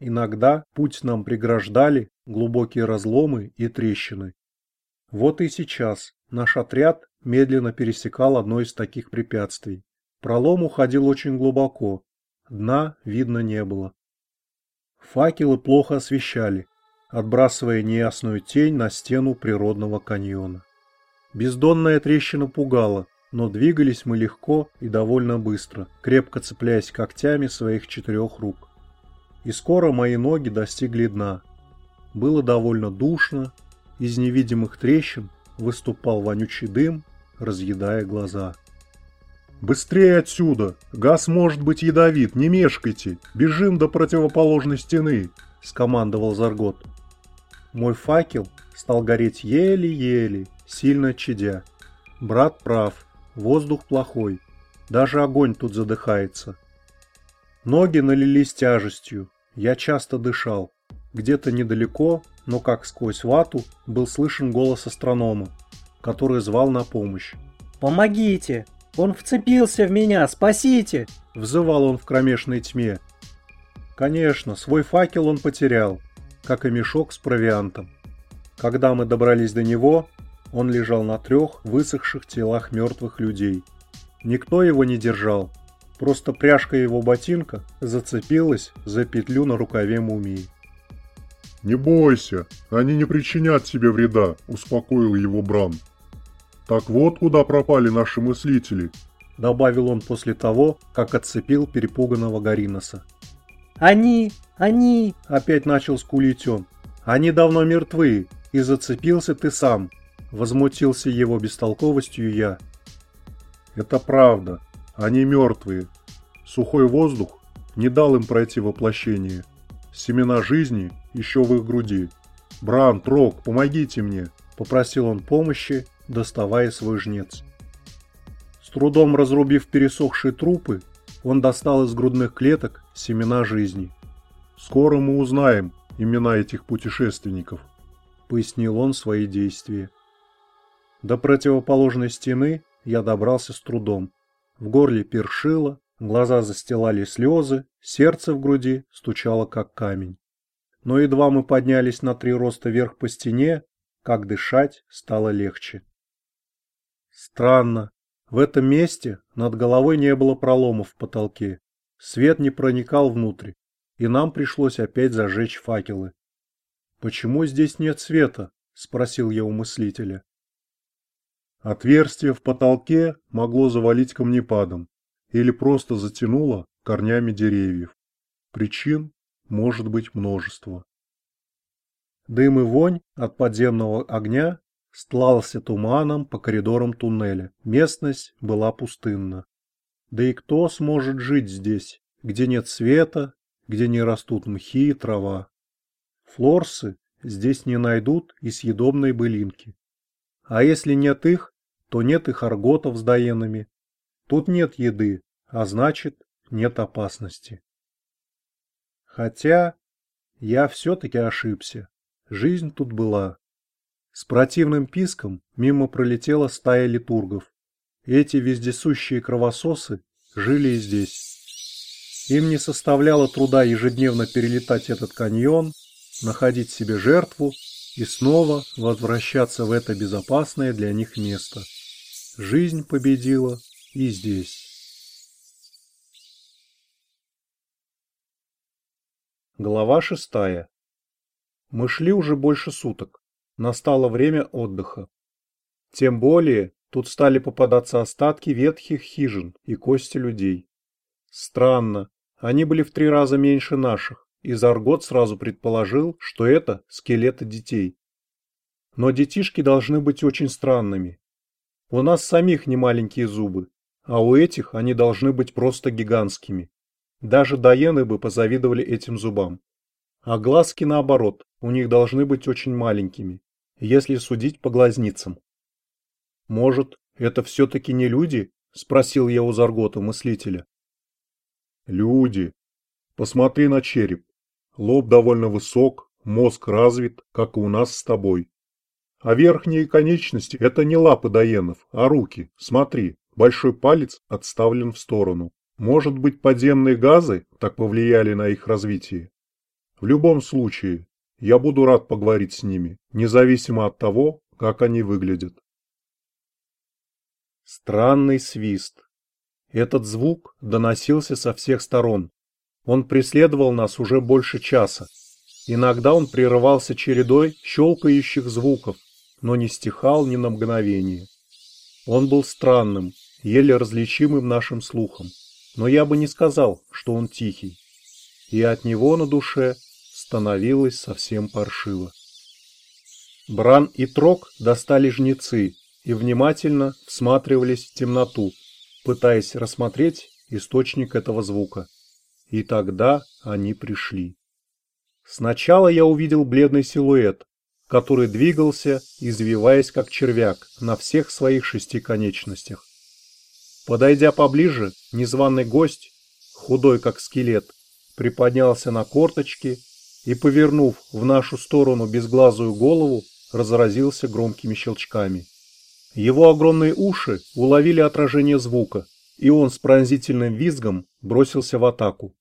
Иногда путь нам преграждали глубокие разломы и трещины. Вот и сейчас наш отряд медленно пересекал одно из таких препятствий. Пролом уходил очень глубоко, дна видно не было. Факелы плохо освещали, отбрасывая неясную тень на стену природного каньона. Бездонная трещина пугала, но двигались мы легко и довольно быстро, крепко цепляясь когтями своих четырех рук. И скоро мои ноги достигли дна. Было довольно душно, из невидимых трещин выступал вонючий дым, разъедая глаза. «Быстрее отсюда! Газ может быть ядовит, не мешкайте! Бежим до противоположной стены!» – скомандовал Заргот. Мой факел стал гореть еле-еле, сильно чадя. Брат прав, воздух плохой, даже огонь тут задыхается. Ноги налились тяжестью, я часто дышал. Где-то недалеко, но как сквозь вату, был слышен голос астронома, который звал на помощь. «Помогите! Он вцепился в меня! Спасите!» – взывал он в кромешной тьме. Конечно, свой факел он потерял, как и мешок с провиантом. Когда мы добрались до него, он лежал на трех высохших телах мертвых людей. Никто его не держал, просто пряжка его ботинка зацепилась за петлю на рукаве мумии. «Не бойся, они не причинят тебе вреда», – успокоил его Бран. «Так вот куда пропали наши мыслители», – добавил он после того, как отцепил перепуганного Гариноса. «Они! Они!» – опять начал скулить он. «Они давно мертвы, и зацепился ты сам», – возмутился его бестолковостью я. «Это правда, они мертвые. Сухой воздух не дал им пройти воплощение. Семена жизни еще в их груди. «Бран, Трок, помогите мне!» – попросил он помощи, доставая свой жнец. С трудом разрубив пересохшие трупы, он достал из грудных клеток семена жизни. «Скоро мы узнаем имена этих путешественников», – пояснил он свои действия. До противоположной стены я добрался с трудом. В горле першило, глаза застилали слезы, сердце в груди стучало как камень но едва мы поднялись на три роста вверх по стене, как дышать стало легче. Странно, в этом месте над головой не было проломов в потолке, свет не проникал внутрь, и нам пришлось опять зажечь факелы. «Почему здесь нет света?» – спросил я у мыслителя. Отверстие в потолке могло завалить камнепадом или просто затянуло корнями деревьев. Причин может быть множество. Дым и вонь от подземного огня стлался туманом по коридорам туннеля. Местность была пустынна. Да и кто сможет жить здесь, где нет света, где не растут мхи и трава? Флорсы здесь не найдут и съедобной былинки. А если нет их, то нет и харготов с даенами. Тут нет еды, а значит, нет опасности. Хотя Я все-таки ошибся. Жизнь тут была. С противным писком мимо пролетела стая литургов. Эти вездесущие кровососы жили и здесь. Им не составляло труда ежедневно перелетать этот каньон, находить себе жертву и снова возвращаться в это безопасное для них место. Жизнь победила и здесь. Глава шестая. Мы шли уже больше суток. Настало время отдыха. Тем более, тут стали попадаться остатки ветхих хижин и кости людей. Странно, они были в три раза меньше наших, и Заргот сразу предположил, что это скелеты детей. Но детишки должны быть очень странными. У нас самих не маленькие зубы, а у этих они должны быть просто гигантскими. Даже даены бы позавидовали этим зубам. А глазки наоборот, у них должны быть очень маленькими, если судить по глазницам. Может, это все-таки не люди? Спросил я у Заргота мыслителя. Люди. Посмотри на череп. Лоб довольно высок, мозг развит, как и у нас с тобой. А верхние конечности – это не лапы даенов, а руки. Смотри, большой палец отставлен в сторону. Может быть, подземные газы так повлияли на их развитие? В любом случае, я буду рад поговорить с ними, независимо от того, как они выглядят. Странный свист. Этот звук доносился со всех сторон. Он преследовал нас уже больше часа. Иногда он прерывался чередой щелкающих звуков, но не стихал ни на мгновение. Он был странным, еле различимым нашим слухом но я бы не сказал, что он тихий. И от него на душе становилось совсем паршиво. Бран и Трок достали жнецы и внимательно всматривались в темноту, пытаясь рассмотреть источник этого звука. И тогда они пришли. Сначала я увидел бледный силуэт, который двигался, извиваясь как червяк на всех своих шести конечностях. Подойдя поближе, незваный гость, худой как скелет, приподнялся на корточки и, повернув в нашу сторону безглазую голову, разразился громкими щелчками. Его огромные уши уловили отражение звука, и он с пронзительным визгом бросился в атаку.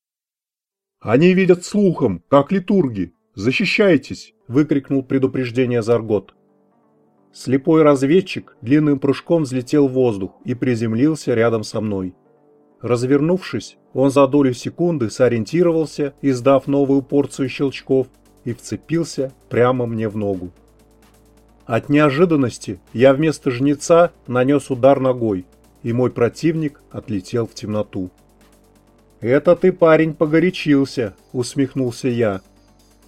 «Они видят слухом, как литурги! Защищайтесь!» – выкрикнул предупреждение Заргот. Слепой разведчик длинным прыжком взлетел в воздух и приземлился рядом со мной. Развернувшись, он за долю секунды сориентировался, издав новую порцию щелчков, и вцепился прямо мне в ногу. От неожиданности я вместо жнеца нанес удар ногой, и мой противник отлетел в темноту. «Это ты, парень, погорячился», — усмехнулся я.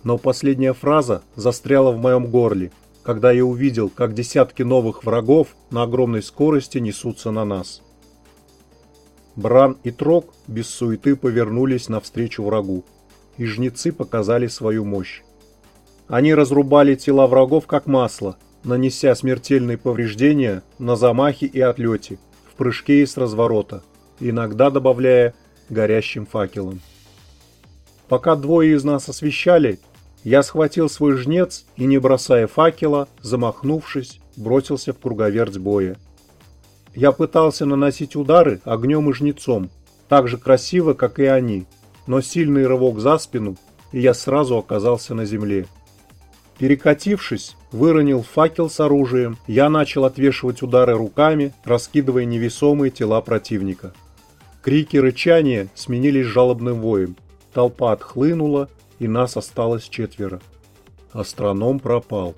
Но последняя фраза застряла в моем горле — когда я увидел, как десятки новых врагов на огромной скорости несутся на нас. Бран и Трок без суеты повернулись навстречу врагу, и жнецы показали свою мощь. Они разрубали тела врагов как масло, нанеся смертельные повреждения на замахе и отлете, в прыжке и с разворота, иногда добавляя горящим факелом. Пока двое из нас освещали, я схватил свой жнец и, не бросая факела, замахнувшись, бросился в круговерть боя. Я пытался наносить удары огнем и жнецом, так же красиво, как и они, но сильный рывок за спину, и я сразу оказался на земле. Перекатившись, выронил факел с оружием, я начал отвешивать удары руками, раскидывая невесомые тела противника. Крики рычания сменились жалобным воем. Толпа отхлынула, и нас осталось четверо. Астроном пропал.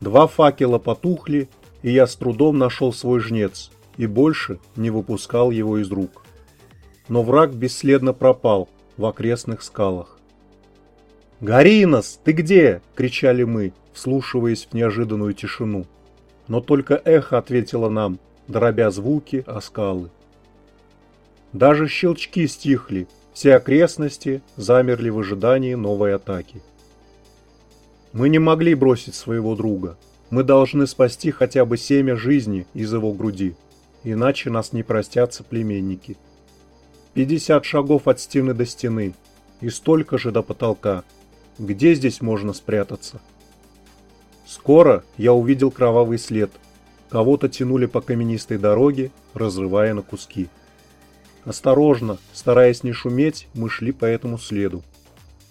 Два факела потухли, и я с трудом нашел свой жнец и больше не выпускал его из рук. Но враг бесследно пропал в окрестных скалах. «Гаринос, ты где?» – кричали мы, вслушиваясь в неожиданную тишину. Но только эхо ответило нам, дробя звуки о скалы. Даже щелчки стихли, все окрестности замерли в ожидании новой атаки. Мы не могли бросить своего друга. Мы должны спасти хотя бы семя жизни из его груди, иначе нас не простят соплеменники. 50 шагов от стены до стены и столько же до потолка. где здесь можно спрятаться? Скоро я увидел кровавый след. Кого-то тянули по каменистой дороге, разрывая на куски. Осторожно, стараясь не шуметь, мы шли по этому следу.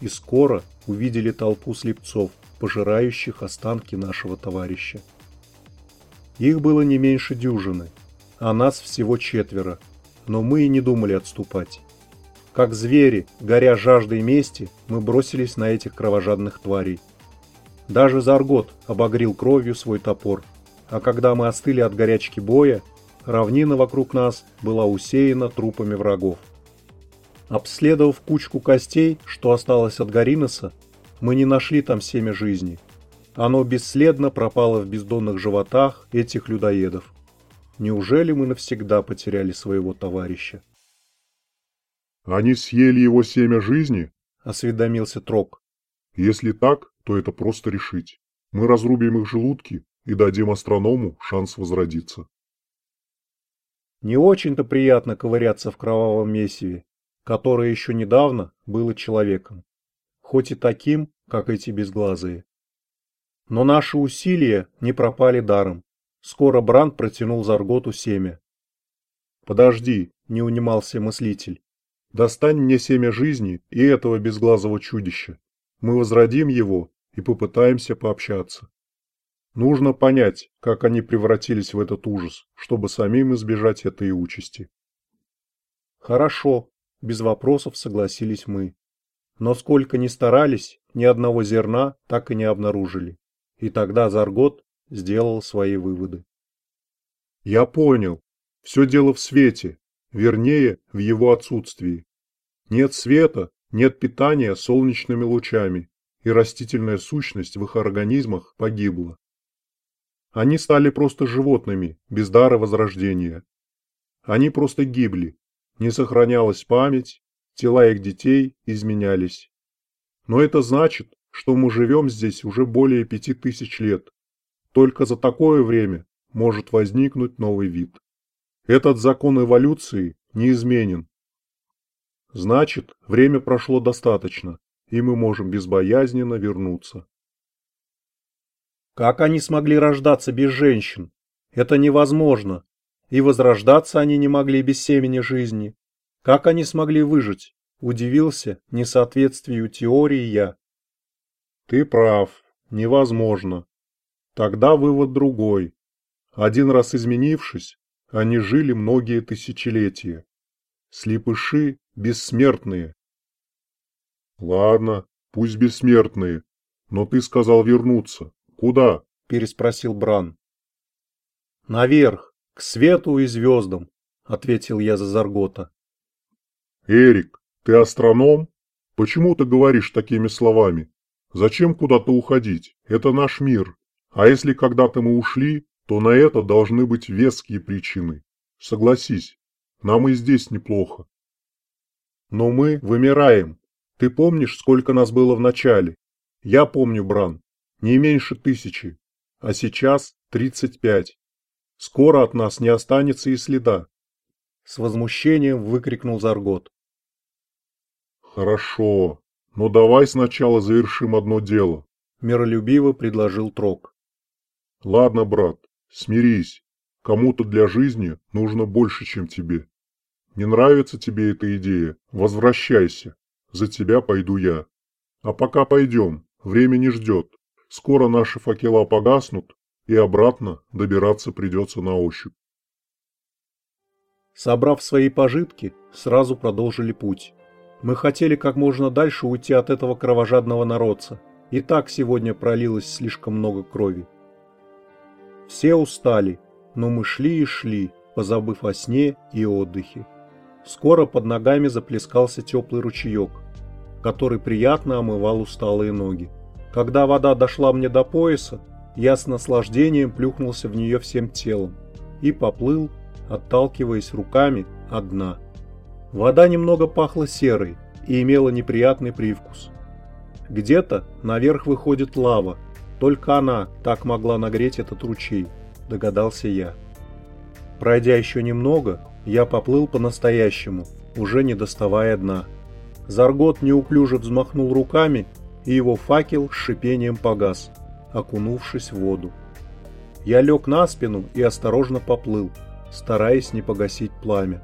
И скоро увидели толпу слепцов, пожирающих останки нашего товарища. Их было не меньше дюжины, а нас всего четверо, но мы и не думали отступать. Как звери, горя жаждой мести, мы бросились на этих кровожадных тварей. Даже Заргот обогрел кровью свой топор, а когда мы остыли от горячки боя, равнина вокруг нас была усеяна трупами врагов. Обследовав кучку костей, что осталось от Гариноса, мы не нашли там семя жизни. Оно бесследно пропало в бездонных животах этих людоедов. Неужели мы навсегда потеряли своего товарища? Они съели его семя жизни? Осведомился Трок. Если так, то это просто решить. Мы разрубим их желудки и дадим астроному шанс возродиться. Не очень-то приятно ковыряться в кровавом месиве, которое еще недавно было человеком, хоть и таким, как эти безглазые. Но наши усилия не пропали даром. Скоро Бранд протянул Зарготу семя. «Подожди», — не унимался мыслитель. Достань мне семя жизни и этого безглазого чудища. Мы возродим его и попытаемся пообщаться. Нужно понять, как они превратились в этот ужас, чтобы самим избежать этой участи. Хорошо, без вопросов согласились мы. Но сколько ни старались, ни одного зерна так и не обнаружили. И тогда Заргот сделал свои выводы. Я понял. Все дело в свете, вернее, в его отсутствии. Нет света, нет питания солнечными лучами, и растительная сущность в их организмах погибла. Они стали просто животными, без дара возрождения. Они просто гибли, не сохранялась память, тела их детей изменялись. Но это значит, что мы живем здесь уже более пяти тысяч лет. Только за такое время может возникнуть новый вид. Этот закон эволюции неизменен. Значит, время прошло достаточно, и мы можем безбоязненно вернуться. Как они смогли рождаться без женщин? Это невозможно. И возрождаться они не могли без семени жизни. Как они смогли выжить? Удивился несоответствию теории я. Ты прав, невозможно. Тогда вывод другой. Один раз изменившись, они жили многие тысячелетия. Слепыши бессмертные. Ладно, пусть бессмертные, но ты сказал вернуться. Куда? Переспросил Бран. Наверх, к свету и звездам, ответил я за Заргота. Эрик, ты астроном? Почему ты говоришь такими словами? Зачем куда-то уходить? Это наш мир. А если когда-то мы ушли, то на это должны быть веские причины. Согласись, нам и здесь неплохо. Но мы вымираем. Ты помнишь, сколько нас было в начале? Я помню, Бран. Не меньше тысячи. А сейчас тридцать пять. Скоро от нас не останется и следа. С возмущением выкрикнул Заргот. Хорошо, но давай сначала завершим одно дело. Миролюбиво предложил Трок. Ладно, брат, смирись. Кому-то для жизни нужно больше, чем тебе. Не нравится тебе эта идея? Возвращайся. За тебя пойду я. А пока пойдем. Время не ждет. Скоро наши факела погаснут, и обратно добираться придется на ощупь. Собрав свои пожитки, сразу продолжили путь. Мы хотели как можно дальше уйти от этого кровожадного народца. И так сегодня пролилось слишком много крови. Все устали, но мы шли и шли, позабыв о сне и отдыхе. Скоро под ногами заплескался теплый ручеек, который приятно омывал усталые ноги. Когда вода дошла мне до пояса, я с наслаждением плюхнулся в нее всем телом и поплыл, отталкиваясь руками от дна. Вода немного пахла серой и имела неприятный привкус. Где-то наверх выходит лава, только она так могла нагреть этот ручей, догадался я. Пройдя еще немного, я поплыл по-настоящему, уже не доставая дна. Заргот неуклюже взмахнул руками, и его факел с шипением погас, окунувшись в воду. Я лег на спину и осторожно поплыл, стараясь не погасить пламя.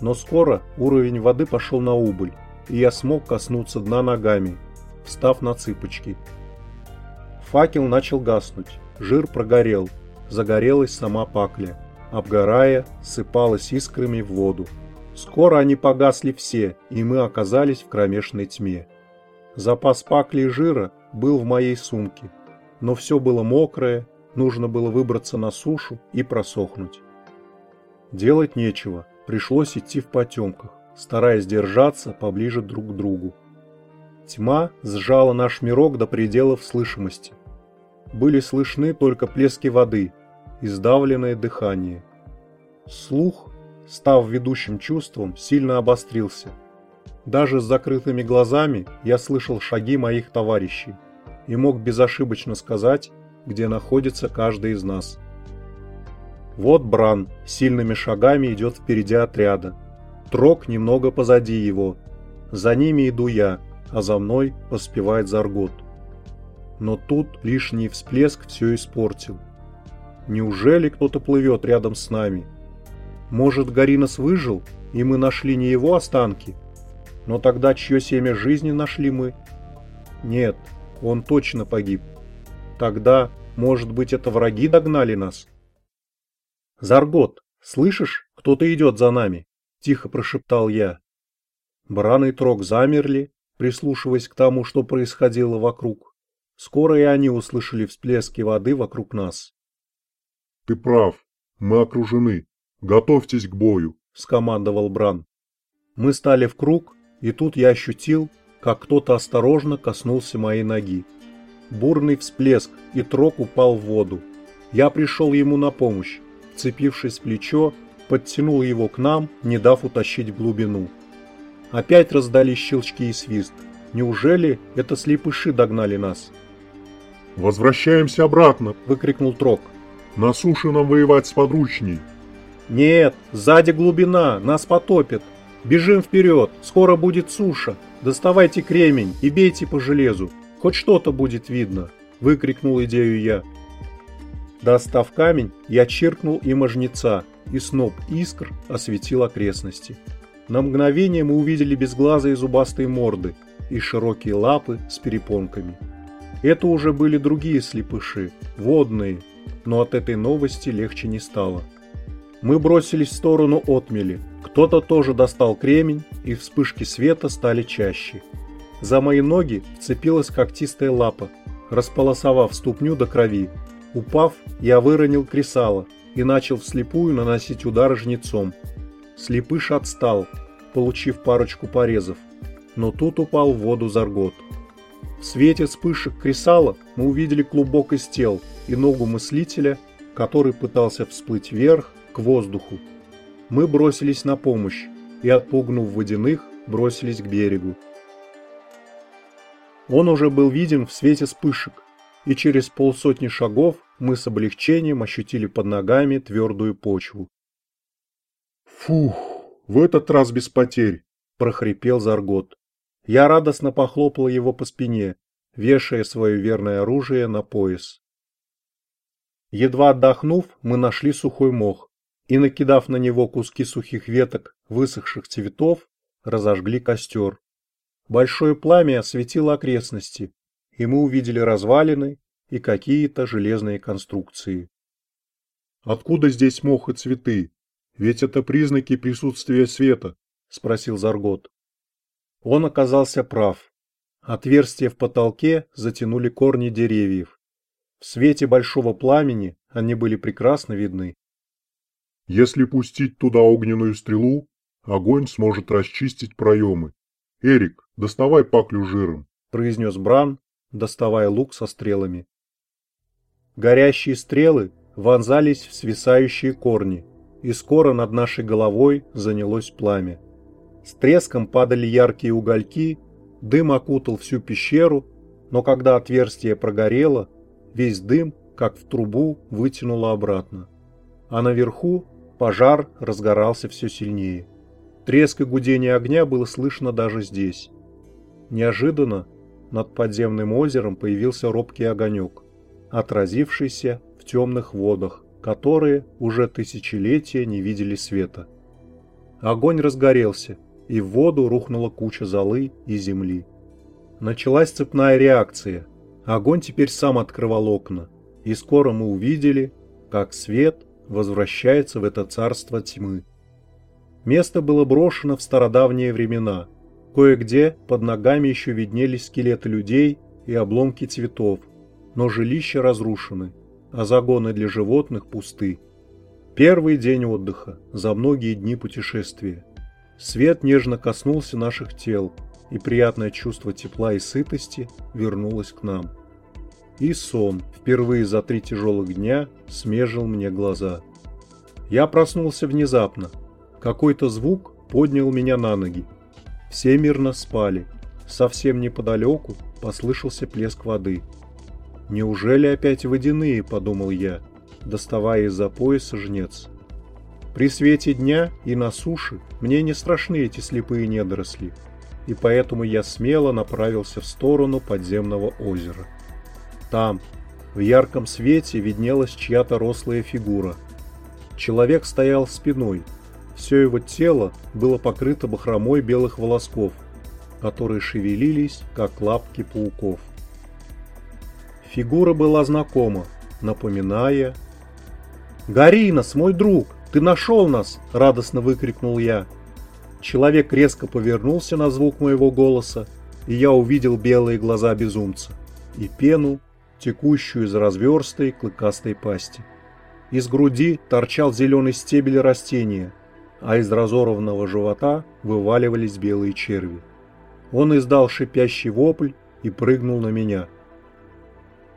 Но скоро уровень воды пошел на убыль, и я смог коснуться дна ногами, встав на цыпочки. Факел начал гаснуть, жир прогорел, загорелась сама пакля. Обгорая, сыпалась искрами в воду. Скоро они погасли все, и мы оказались в кромешной тьме. Запас пакли и жира был в моей сумке, но все было мокрое, нужно было выбраться на сушу и просохнуть. Делать нечего, пришлось идти в потемках, стараясь держаться поближе друг к другу. Тьма сжала наш мирок до пределов слышимости. Были слышны только плески воды и сдавленное дыхание. Слух, став ведущим чувством, сильно обострился. Даже с закрытыми глазами я слышал шаги моих товарищей и мог безошибочно сказать, где находится каждый из нас. Вот Бран сильными шагами идет впереди отряда. Трок немного позади его. За ними иду я, а за мной поспевает Заргот. Но тут лишний всплеск все испортил. Неужели кто-то плывет рядом с нами? Может, Гаринос выжил, и мы нашли не его останки? Но тогда чье семя жизни нашли мы? Нет, он точно погиб. Тогда, может быть, это враги догнали нас? Заргот, слышишь, кто-то идет за нами? Тихо прошептал я. Бран и Трок замерли, прислушиваясь к тому, что происходило вокруг. Скоро и они услышали всплески воды вокруг нас. «Ты прав. Мы окружены. Готовьтесь к бою», — скомандовал Бран. Мы стали в круг, и тут я ощутил, как кто-то осторожно коснулся моей ноги. Бурный всплеск, и трок упал в воду. Я пришел ему на помощь, вцепившись в плечо, подтянул его к нам, не дав утащить в глубину. Опять раздались щелчки и свист. Неужели это слепыши догнали нас? «Возвращаемся обратно!» – выкрикнул Трок. «На суше нам воевать с подручней!» «Нет, сзади глубина, нас потопит! Бежим вперед, скоро будет суша! Доставайте кремень и бейте по железу, хоть что-то будет видно!» – выкрикнул идею я. Достав камень, я чиркнул им ожнеца, и сноп искр осветил окрестности. На мгновение мы увидели безглазые зубастые морды и широкие лапы с перепонками. Это уже были другие слепыши, водные, но от этой новости легче не стало. Мы бросились в сторону отмели. Кто-то тоже достал кремень, и вспышки света стали чаще. За мои ноги вцепилась когтистая лапа, располосовав ступню до крови. Упав, я выронил кресало и начал вслепую наносить удар жнецом. Слепыш отстал, получив парочку порезов, но тут упал в воду Заргот. В свете вспышек кресала мы увидели клубок из тел и ногу мыслителя, который пытался всплыть вверх к воздуху. Мы бросились на помощь и, отпугнув водяных, бросились к берегу. Он уже был виден в свете вспышек, и через полсотни шагов мы с облегчением ощутили под ногами твердую почву. «Фух, в этот раз без потерь!» – прохрипел Заргот. Я радостно похлопал его по спине, вешая свое верное оружие на пояс. Едва отдохнув, мы нашли сухой мох и, накидав на него куски сухих веток высохших цветов, разожгли костер. Большое пламя осветило окрестности, и мы увидели развалины и какие-то железные конструкции. «Откуда здесь мох и цветы? Ведь это признаки присутствия света», – спросил Заргот. Он оказался прав. Отверстия в потолке затянули корни деревьев. В свете большого пламени они были прекрасно видны. Если пустить туда огненную стрелу, огонь сможет расчистить проемы. Эрик, доставай паклю жиром, произнес Бран, доставая лук со стрелами. Горящие стрелы вонзались в свисающие корни, и скоро над нашей головой занялось пламя. С треском падали яркие угольки, дым окутал всю пещеру, но когда отверстие прогорело, весь дым, как в трубу, вытянуло обратно. А наверху пожар разгорался все сильнее. Треск и гудение огня было слышно даже здесь. Неожиданно над подземным озером появился робкий огонек, отразившийся в темных водах, которые уже тысячелетия не видели света. Огонь разгорелся, и в воду рухнула куча золы и земли. Началась цепная реакция. Огонь теперь сам открывал окна, и скоро мы увидели, как свет возвращается в это царство тьмы. Место было брошено в стародавние времена. Кое-где под ногами еще виднелись скелеты людей и обломки цветов, но жилища разрушены, а загоны для животных пусты. Первый день отдыха за многие дни путешествия. Свет нежно коснулся наших тел, и приятное чувство тепла и сытости вернулось к нам. И сон, впервые за три тяжелых дня, смежил мне глаза. Я проснулся внезапно. Какой-то звук поднял меня на ноги. Все мирно спали. Совсем неподалеку послышался плеск воды. «Неужели опять водяные?» – подумал я, доставая из-за пояса жнец. При свете дня и на суше мне не страшны эти слепые недоросли, и поэтому я смело направился в сторону подземного озера. Там, в ярком свете, виднелась чья-то рослая фигура. Человек стоял спиной. Все его тело было покрыто бахромой белых волосков, которые шевелились, как лапки пауков. Фигура была знакома, напоминая... «Гаринос, мой друг, ты нашел нас!» – радостно выкрикнул я. Человек резко повернулся на звук моего голоса, и я увидел белые глаза безумца и пену, текущую из разверстой клыкастой пасти. Из груди торчал зеленый стебель растения, а из разорванного живота вываливались белые черви. Он издал шипящий вопль и прыгнул на меня.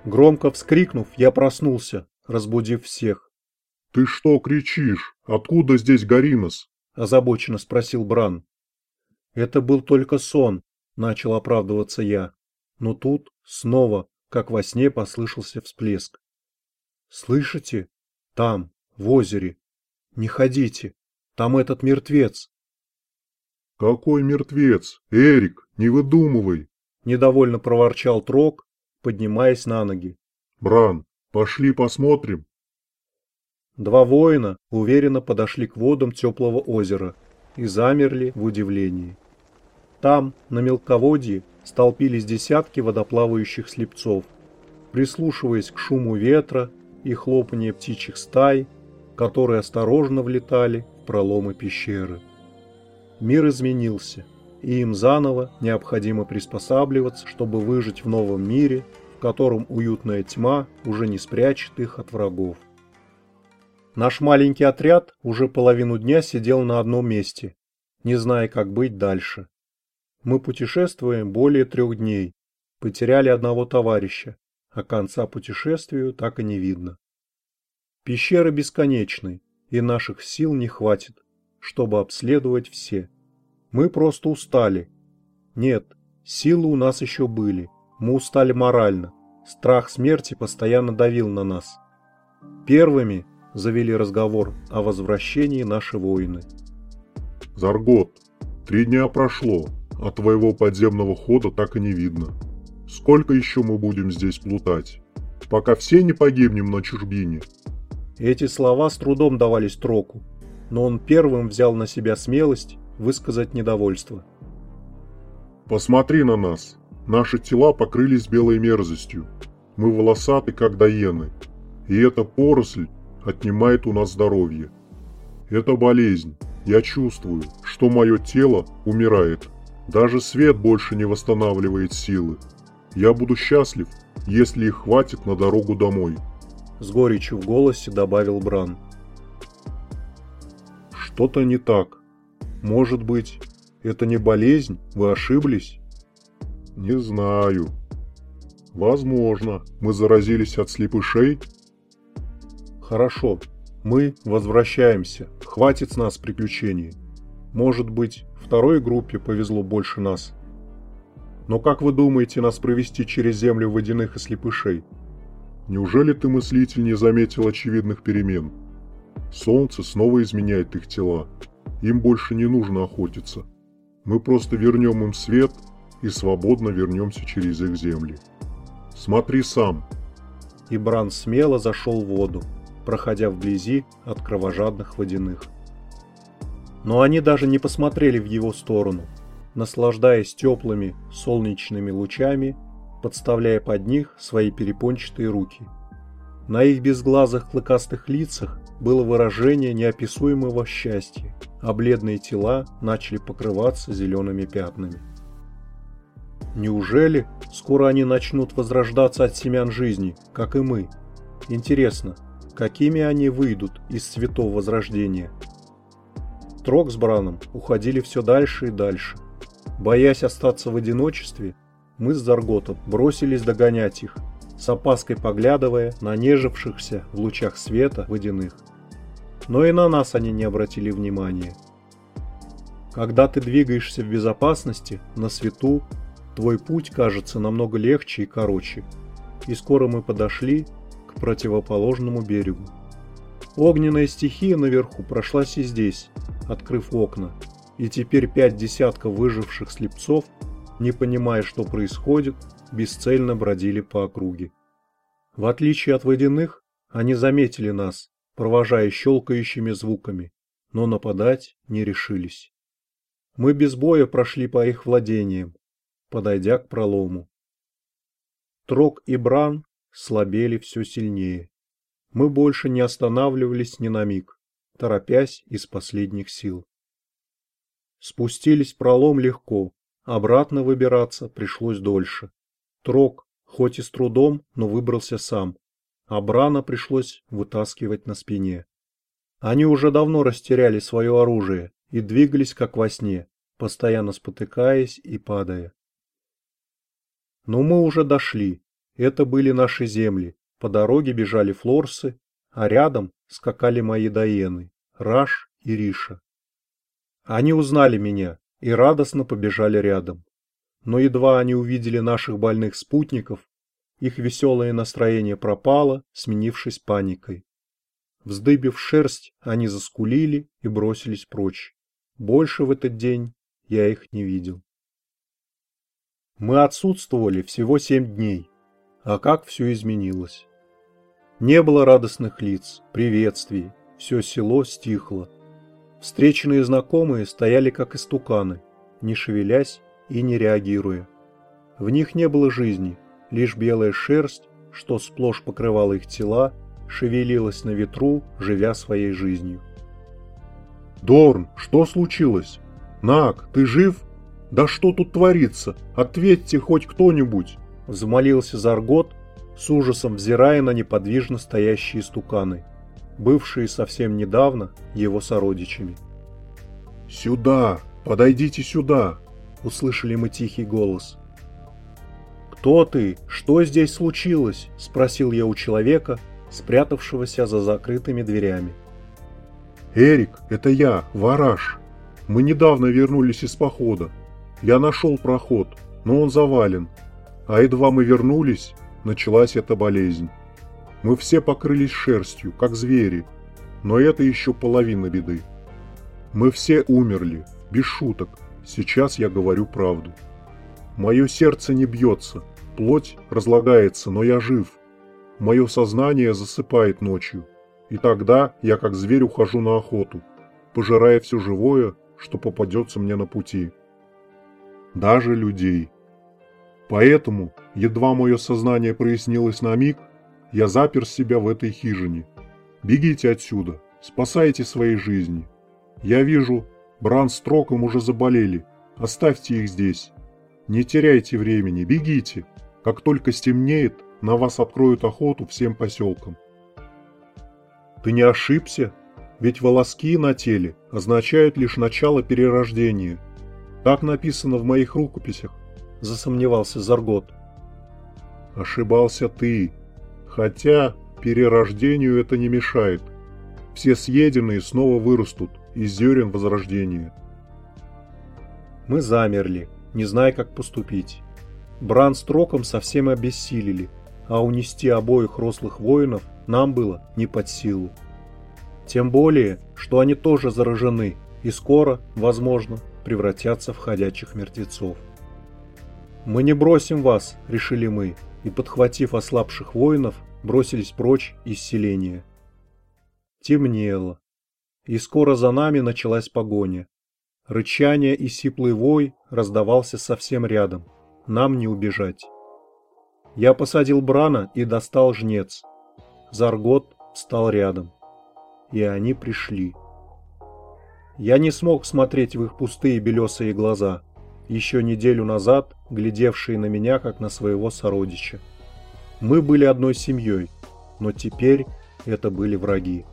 Громко вскрикнув, я проснулся, разбудив всех. «Ты что кричишь? Откуда здесь Гаринос?» – озабоченно спросил Бран. «Это был только сон», – начал оправдываться я. Но тут снова как во сне послышался всплеск. «Слышите? Там, в озере. Не ходите. Там этот мертвец». «Какой мертвец? Эрик, не выдумывай!» Недовольно проворчал Трок, поднимаясь на ноги. «Бран, пошли посмотрим». Два воина уверенно подошли к водам теплого озера и замерли в удивлении. Там, на мелководье, столпились десятки водоплавающих слепцов, прислушиваясь к шуму ветра и хлопанью птичьих стай, которые осторожно влетали в проломы пещеры. Мир изменился, и им заново необходимо приспосабливаться, чтобы выжить в новом мире, в котором уютная тьма уже не спрячет их от врагов. Наш маленький отряд уже половину дня сидел на одном месте, не зная, как быть дальше. Мы путешествуем более трех дней. Потеряли одного товарища, а конца путешествию так и не видно. Пещеры бесконечны, и наших сил не хватит, чтобы обследовать все. Мы просто устали. Нет, силы у нас еще были. Мы устали морально. Страх смерти постоянно давил на нас. Первыми завели разговор о возвращении наши воины. Заргот, три дня прошло, а твоего подземного хода так и не видно. Сколько еще мы будем здесь плутать? Пока все не погибнем на чужбине. Эти слова с трудом давались Троку, но он первым взял на себя смелость высказать недовольство. Посмотри на нас. Наши тела покрылись белой мерзостью. Мы волосаты, как доены. И эта поросль отнимает у нас здоровье. Это болезнь. Я чувствую, что мое тело умирает. Даже свет больше не восстанавливает силы. Я буду счастлив, если их хватит на дорогу домой. С горечью в голосе добавил Бран. Что-то не так. Может быть, это не болезнь? Вы ошиблись? Не знаю. Возможно, мы заразились от слепышей? Хорошо, мы возвращаемся. Хватит с нас приключений. Может быть, второй группе повезло больше нас. Но как вы думаете нас провести через землю водяных и слепышей? Неужели ты, мыслитель, не заметил очевидных перемен? Солнце снова изменяет их тела. Им больше не нужно охотиться. Мы просто вернем им свет и свободно вернемся через их земли. Смотри сам. И Бран смело зашел в воду, проходя вблизи от кровожадных водяных. Но они даже не посмотрели в его сторону, наслаждаясь теплыми солнечными лучами, подставляя под них свои перепончатые руки. На их безглазых клыкастых лицах было выражение неописуемого счастья, а бледные тела начали покрываться зелеными пятнами. Неужели скоро они начнут возрождаться от семян жизни, как и мы? Интересно, какими они выйдут из цветов возрождения? Трок с Браном уходили все дальше и дальше. Боясь остаться в одиночестве, мы с Зарготом бросились догонять их, с опаской поглядывая на нежившихся в лучах света водяных. Но и на нас они не обратили внимания. Когда ты двигаешься в безопасности, на свету, Твой путь кажется намного легче и короче, и скоро мы подошли к противоположному берегу. Огненная стихия наверху прошлась и здесь, открыв окна, и теперь пять десятков выживших слепцов, не понимая, что происходит, бесцельно бродили по округе. В отличие от водяных, они заметили нас, провожая щелкающими звуками, но нападать не решились. Мы без боя прошли по их владениям, подойдя к пролому. Трок и Бран слабели все сильнее. Мы больше не останавливались ни на миг, торопясь из последних сил. Спустились пролом легко, обратно выбираться пришлось дольше. Трок, хоть и с трудом, но выбрался сам, а Брана пришлось вытаскивать на спине. Они уже давно растеряли свое оружие и двигались как во сне, постоянно спотыкаясь и падая. Но мы уже дошли. Это были наши земли. По дороге бежали флорсы, а рядом скакали мои даены, Раш и Риша. Они узнали меня и радостно побежали рядом. Но едва они увидели наших больных спутников, их веселое настроение пропало, сменившись паникой. Вздыбив шерсть, они заскулили и бросились прочь. Больше в этот день я их не видел. Мы отсутствовали всего семь дней. А как все изменилось. Не было радостных лиц, приветствий, все село стихло. Встреченные знакомые стояли как истуканы, не шевелясь и не реагируя. В них не было жизни, лишь белая шерсть, что сплошь покрывала их тела, шевелилась на ветру, живя своей жизнью. «Дорн, что случилось? Нак, ты жив?» «Да что тут творится? Ответьте хоть кто-нибудь!» Взмолился Заргот, с ужасом взирая на неподвижно стоящие стуканы, бывшие совсем недавно его сородичами. «Сюда! Подойдите сюда!» – услышали мы тихий голос. «Кто ты? Что здесь случилось?» – спросил я у человека, спрятавшегося за закрытыми дверями. «Эрик, это я, Вараш. Мы недавно вернулись из похода. Я нашел проход, но он завален. А едва мы вернулись, началась эта болезнь. Мы все покрылись шерстью, как звери. Но это еще половина беды. Мы все умерли, без шуток. Сейчас я говорю правду. Мое сердце не бьется, плоть разлагается, но я жив. Мое сознание засыпает ночью. И тогда я как зверь ухожу на охоту, пожирая все живое, что попадется мне на пути даже людей. Поэтому, едва мое сознание прояснилось на миг, я запер себя в этой хижине. Бегите отсюда, спасайте свои жизни. Я вижу, Бран с Троком уже заболели, оставьте их здесь. Не теряйте времени, бегите. Как только стемнеет, на вас откроют охоту всем поселкам. Ты не ошибся? Ведь волоски на теле означают лишь начало перерождения – так написано в моих рукописях, засомневался Заргот. Ошибался ты. Хотя перерождению это не мешает. Все съеденные снова вырастут из зерен возрождения. Мы замерли, не зная, как поступить. Бран с Троком совсем обессилели, а унести обоих рослых воинов нам было не под силу. Тем более, что они тоже заражены, и скоро, возможно, превратятся в ходячих мертвецов. «Мы не бросим вас», — решили мы, и, подхватив ослабших воинов, бросились прочь из селения. Темнело, и скоро за нами началась погоня. Рычание и сиплый вой раздавался совсем рядом. Нам не убежать. Я посадил Брана и достал жнец. Заргот встал рядом. И они пришли. Я не смог смотреть в их пустые белесые глаза, еще неделю назад глядевшие на меня, как на своего сородича. Мы были одной семьей, но теперь это были враги.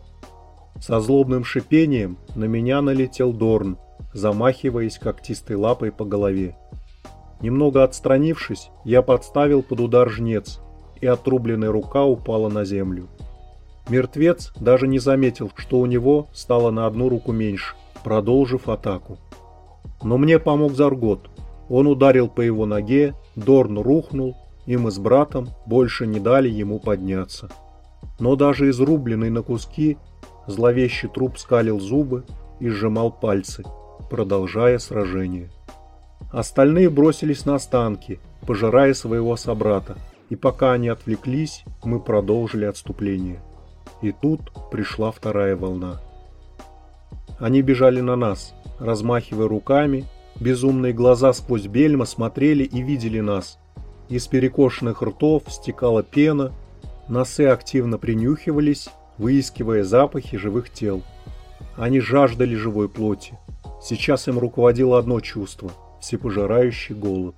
Со злобным шипением на меня налетел Дорн, замахиваясь когтистой лапой по голове. Немного отстранившись, я подставил под удар жнец, и отрубленная рука упала на землю. Мертвец даже не заметил, что у него стало на одну руку меньше, продолжив атаку. Но мне помог Заргот. Он ударил по его ноге, Дорн рухнул, и мы с братом больше не дали ему подняться. Но даже изрубленный на куски, зловещий труп скалил зубы и сжимал пальцы, продолжая сражение. Остальные бросились на останки, пожирая своего собрата, и пока они отвлеклись, мы продолжили отступление. И тут пришла вторая волна. Они бежали на нас, размахивая руками, безумные глаза сквозь бельма смотрели и видели нас. Из перекошенных ртов стекала пена, носы активно принюхивались, выискивая запахи живых тел. Они жаждали живой плоти. Сейчас им руководило одно чувство – всепожирающий голод.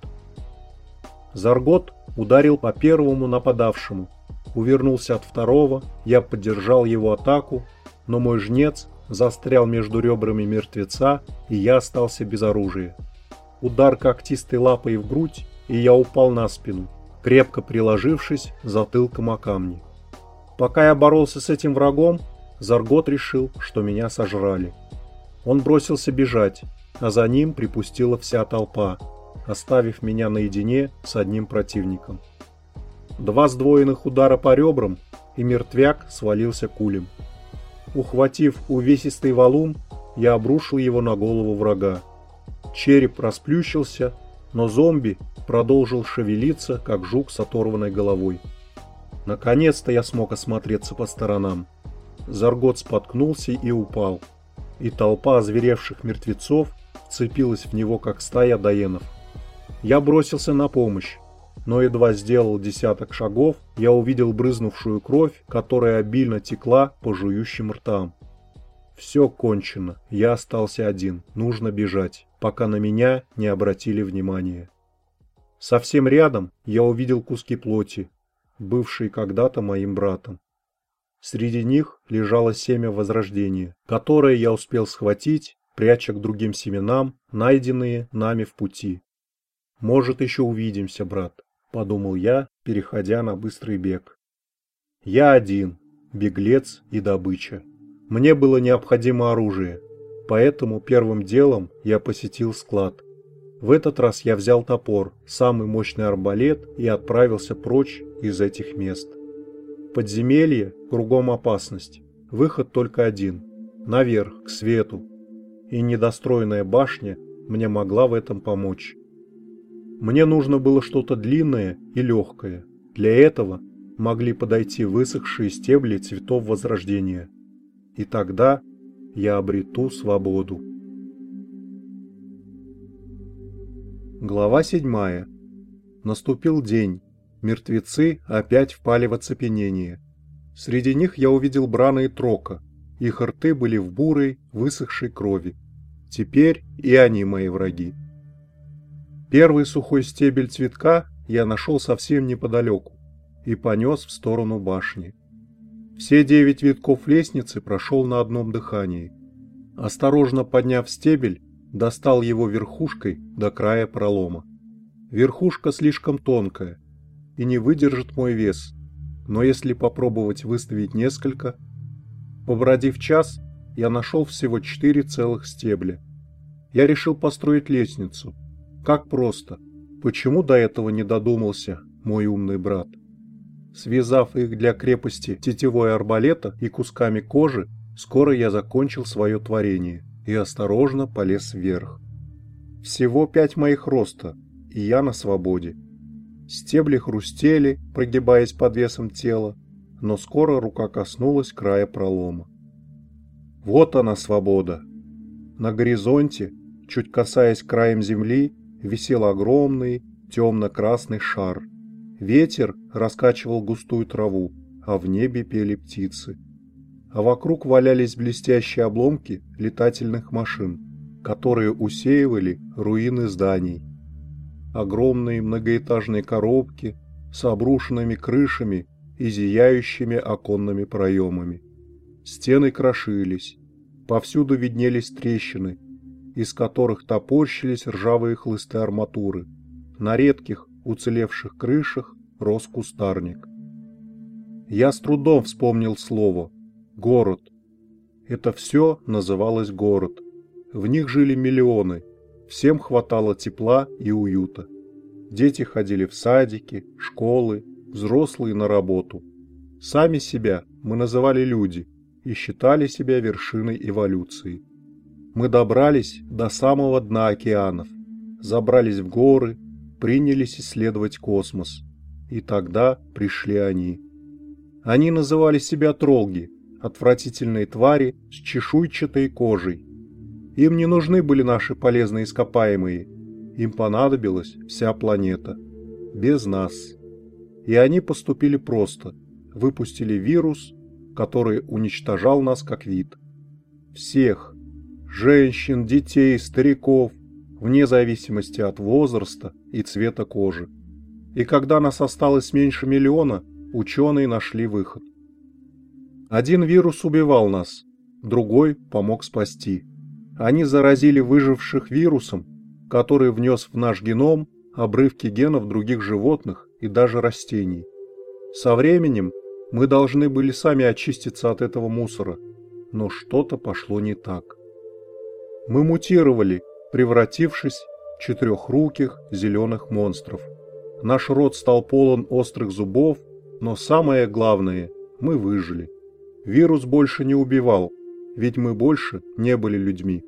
Заргот ударил по первому нападавшему, увернулся от второго, я поддержал его атаку, но мой жнец застрял между ребрами мертвеца, и я остался без оружия. Удар когтистой лапой в грудь, и я упал на спину, крепко приложившись затылком о камни. Пока я боролся с этим врагом, Заргот решил, что меня сожрали. Он бросился бежать, а за ним припустила вся толпа, оставив меня наедине с одним противником. Два сдвоенных удара по ребрам, и мертвяк свалился кулем. Ухватив увесистый валун, я обрушил его на голову врага. Череп расплющился, но зомби продолжил шевелиться, как жук с оторванной головой. Наконец-то я смог осмотреться по сторонам. Заргот споткнулся и упал, и толпа озверевших мертвецов вцепилась в него, как стая даенов. Я бросился на помощь, но едва сделал десяток шагов, я увидел брызнувшую кровь, которая обильно текла по жующим ртам. Все кончено, я остался один, нужно бежать, пока на меня не обратили внимания. Совсем рядом я увидел куски плоти, бывшие когда-то моим братом. Среди них лежало семя возрождения, которое я успел схватить, пряча к другим семенам, найденные нами в пути. Может, еще увидимся, брат. — подумал я, переходя на быстрый бег. Я один, беглец и добыча. Мне было необходимо оружие, поэтому первым делом я посетил склад. В этот раз я взял топор, самый мощный арбалет и отправился прочь из этих мест. Подземелье, кругом опасность. Выход только один – наверх, к свету. И недостроенная башня мне могла в этом помочь. Мне нужно было что-то длинное и легкое. Для этого могли подойти высохшие стебли цветов Возрождения. И тогда я обрету свободу. Глава 7. Наступил день. Мертвецы опять впали в оцепенение. Среди них я увидел Брана и Трока. Их рты были в бурой, высохшей крови. Теперь и они мои враги. Первый сухой стебель цветка я нашел совсем неподалеку и понес в сторону башни. Все девять витков лестницы прошел на одном дыхании. Осторожно подняв стебель, достал его верхушкой до края пролома. Верхушка слишком тонкая и не выдержит мой вес, но если попробовать выставить несколько... Побродив час, я нашел всего четыре целых стебля. Я решил построить лестницу – как просто. Почему до этого не додумался мой умный брат? Связав их для крепости тетевой арбалета и кусками кожи, скоро я закончил свое творение и осторожно полез вверх. Всего пять моих роста, и я на свободе. Стебли хрустели, прогибаясь под весом тела, но скоро рука коснулась края пролома. Вот она свобода. На горизонте, чуть касаясь краем земли, висел огромный темно-красный шар. Ветер раскачивал густую траву, а в небе пели птицы. А вокруг валялись блестящие обломки летательных машин, которые усеивали руины зданий. Огромные многоэтажные коробки с обрушенными крышами и зияющими оконными проемами. Стены крошились, повсюду виднелись трещины, из которых топорщились ржавые хлысты арматуры. На редких, уцелевших крышах рос кустарник. Я с трудом вспомнил слово «город». Это все называлось город. В них жили миллионы, всем хватало тепла и уюта. Дети ходили в садики, школы, взрослые на работу. Сами себя мы называли люди и считали себя вершиной эволюции. Мы добрались до самого дна океанов, забрались в горы, принялись исследовать космос. И тогда пришли они. Они называли себя тролги, отвратительные твари с чешуйчатой кожей. Им не нужны были наши полезные ископаемые, им понадобилась вся планета. Без нас. И они поступили просто. Выпустили вирус, который уничтожал нас как вид. Всех. Женщин, детей, стариков, вне зависимости от возраста и цвета кожи. И когда нас осталось меньше миллиона, ученые нашли выход. Один вирус убивал нас, другой помог спасти. Они заразили выживших вирусом, который внес в наш геном обрывки генов других животных и даже растений. Со временем мы должны были сами очиститься от этого мусора, но что-то пошло не так. Мы мутировали, превратившись в четырехруких зеленых монстров. Наш рот стал полон острых зубов, но самое главное, мы выжили. Вирус больше не убивал, ведь мы больше не были людьми.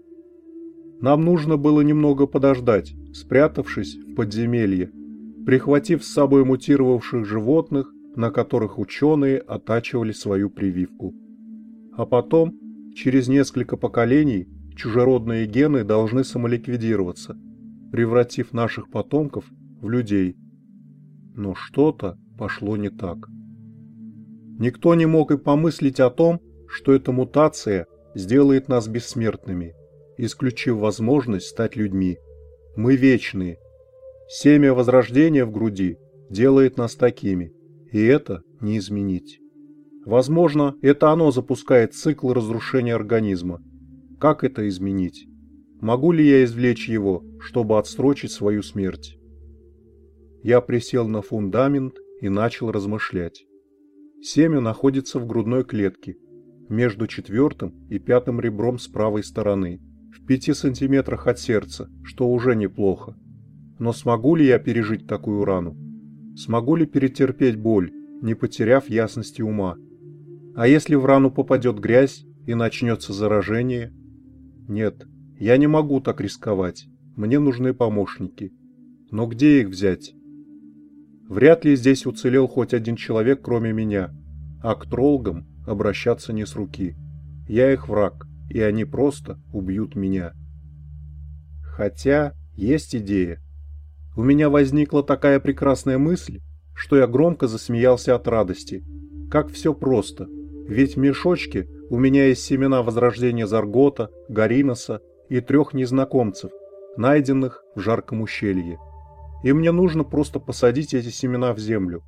Нам нужно было немного подождать, спрятавшись в подземелье, прихватив с собой мутировавших животных, на которых ученые оттачивали свою прививку. А потом, через несколько поколений, чужеродные гены должны самоликвидироваться, превратив наших потомков в людей. Но что-то пошло не так. Никто не мог и помыслить о том, что эта мутация сделает нас бессмертными, исключив возможность стать людьми. Мы вечные. Семя возрождения в груди делает нас такими, и это не изменить. Возможно, это оно запускает цикл разрушения организма. Как это изменить? Могу ли я извлечь его, чтобы отсрочить свою смерть? Я присел на фундамент и начал размышлять. Семя находится в грудной клетке, между четвертым и пятым ребром с правой стороны, в пяти сантиметрах от сердца, что уже неплохо. Но смогу ли я пережить такую рану? Смогу ли перетерпеть боль, не потеряв ясности ума? А если в рану попадет грязь и начнется заражение? Нет, я не могу так рисковать. Мне нужны помощники. Но где их взять? Вряд ли здесь уцелел хоть один человек, кроме меня. А к тролгам обращаться не с руки. Я их враг и они просто убьют меня. Хотя есть идея. У меня возникла такая прекрасная мысль, что я громко засмеялся от радости. Как все просто. Ведь в мешочке у меня есть семена возрождения Заргота, Гариноса и трех незнакомцев, найденных в жарком ущелье. И мне нужно просто посадить эти семена в землю.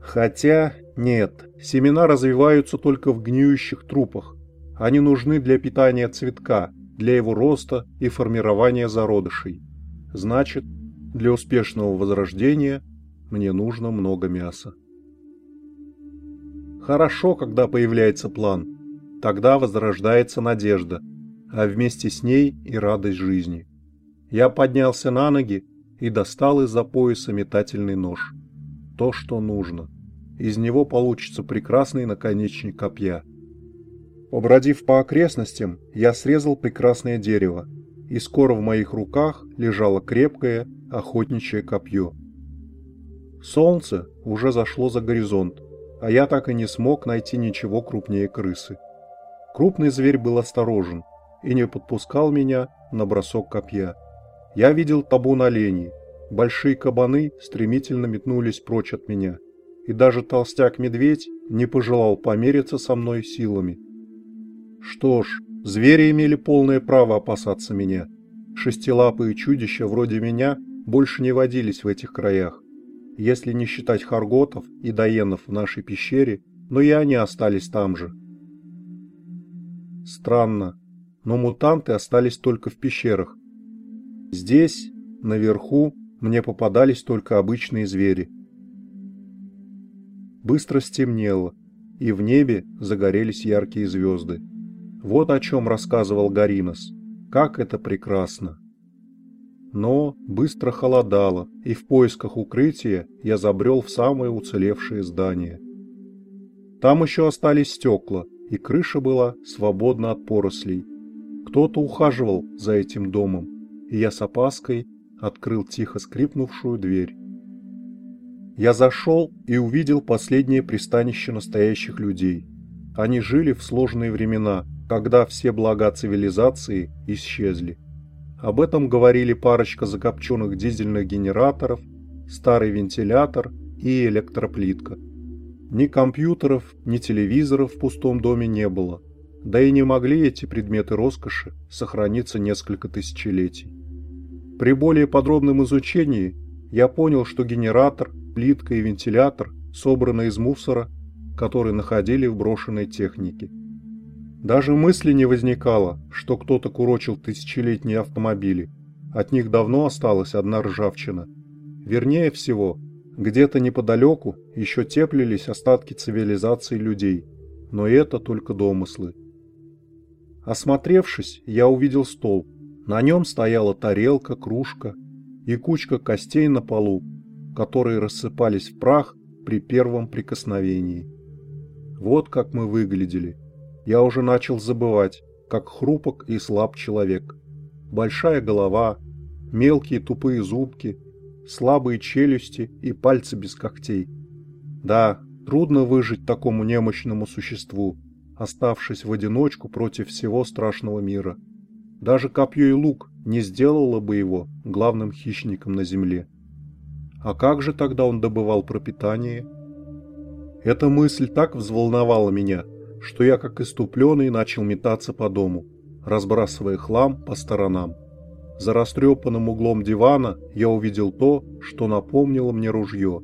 Хотя нет, семена развиваются только в гниющих трупах, они нужны для питания цветка, для его роста и формирования зародышей. Значит, для успешного возрождения мне нужно много мяса. Хорошо, когда появляется план. Тогда возрождается надежда, а вместе с ней и радость жизни. Я поднялся на ноги и достал из-за пояса метательный нож. То, что нужно. Из него получится прекрасный наконечник копья – Побродив по окрестностям, я срезал прекрасное дерево, и скоро в моих руках лежало крепкое, охотничье копье. Солнце уже зашло за горизонт, а я так и не смог найти ничего крупнее крысы. Крупный зверь был осторожен и не подпускал меня на бросок копья. Я видел табун оленей. Большие кабаны стремительно метнулись прочь от меня, и даже толстяк-медведь не пожелал помериться со мной силами. Что ж, звери имели полное право опасаться меня. Шестилапые чудища вроде меня больше не водились в этих краях. Если не считать харготов и даенов в нашей пещере, но и они остались там же. Странно, но мутанты остались только в пещерах. Здесь, наверху, мне попадались только обычные звери. Быстро стемнело, и в небе загорелись яркие звезды. Вот о чем рассказывал Гаринос. Как это прекрасно! Но быстро холодало, и в поисках укрытия я забрел в самое уцелевшее здание. Там еще остались стекла, и крыша была свободна от порослей. Кто-то ухаживал за этим домом, и я с опаской открыл тихо скрипнувшую дверь. Я зашел и увидел последнее пристанище настоящих людей. Они жили в сложные времена, когда все блага цивилизации исчезли. Об этом говорили парочка закопченных дизельных генераторов, старый вентилятор и электроплитка. Ни компьютеров, ни телевизоров в пустом доме не было, да и не могли эти предметы роскоши сохраниться несколько тысячелетий. При более подробном изучении я понял, что генератор, плитка и вентилятор собраны из мусора, который находили в брошенной технике. Даже мысли не возникало, что кто-то курочил тысячелетние автомобили. От них давно осталась одна ржавчина. Вернее всего, где-то неподалеку еще теплились остатки цивилизации людей, но это только домыслы. Осмотревшись, я увидел стол – на нем стояла тарелка, кружка и кучка костей на полу, которые рассыпались в прах при первом прикосновении. Вот как мы выглядели. Я уже начал забывать, как хрупок и слаб человек. Большая голова, мелкие тупые зубки, слабые челюсти и пальцы без когтей. Да, трудно выжить такому немощному существу, оставшись в одиночку против всего страшного мира. Даже копье и лук не сделало бы его главным хищником на земле. А как же тогда он добывал пропитание? Эта мысль так взволновала меня, что я как иступленный начал метаться по дому, разбрасывая хлам по сторонам. За растрепанным углом дивана я увидел то, что напомнило мне ружье.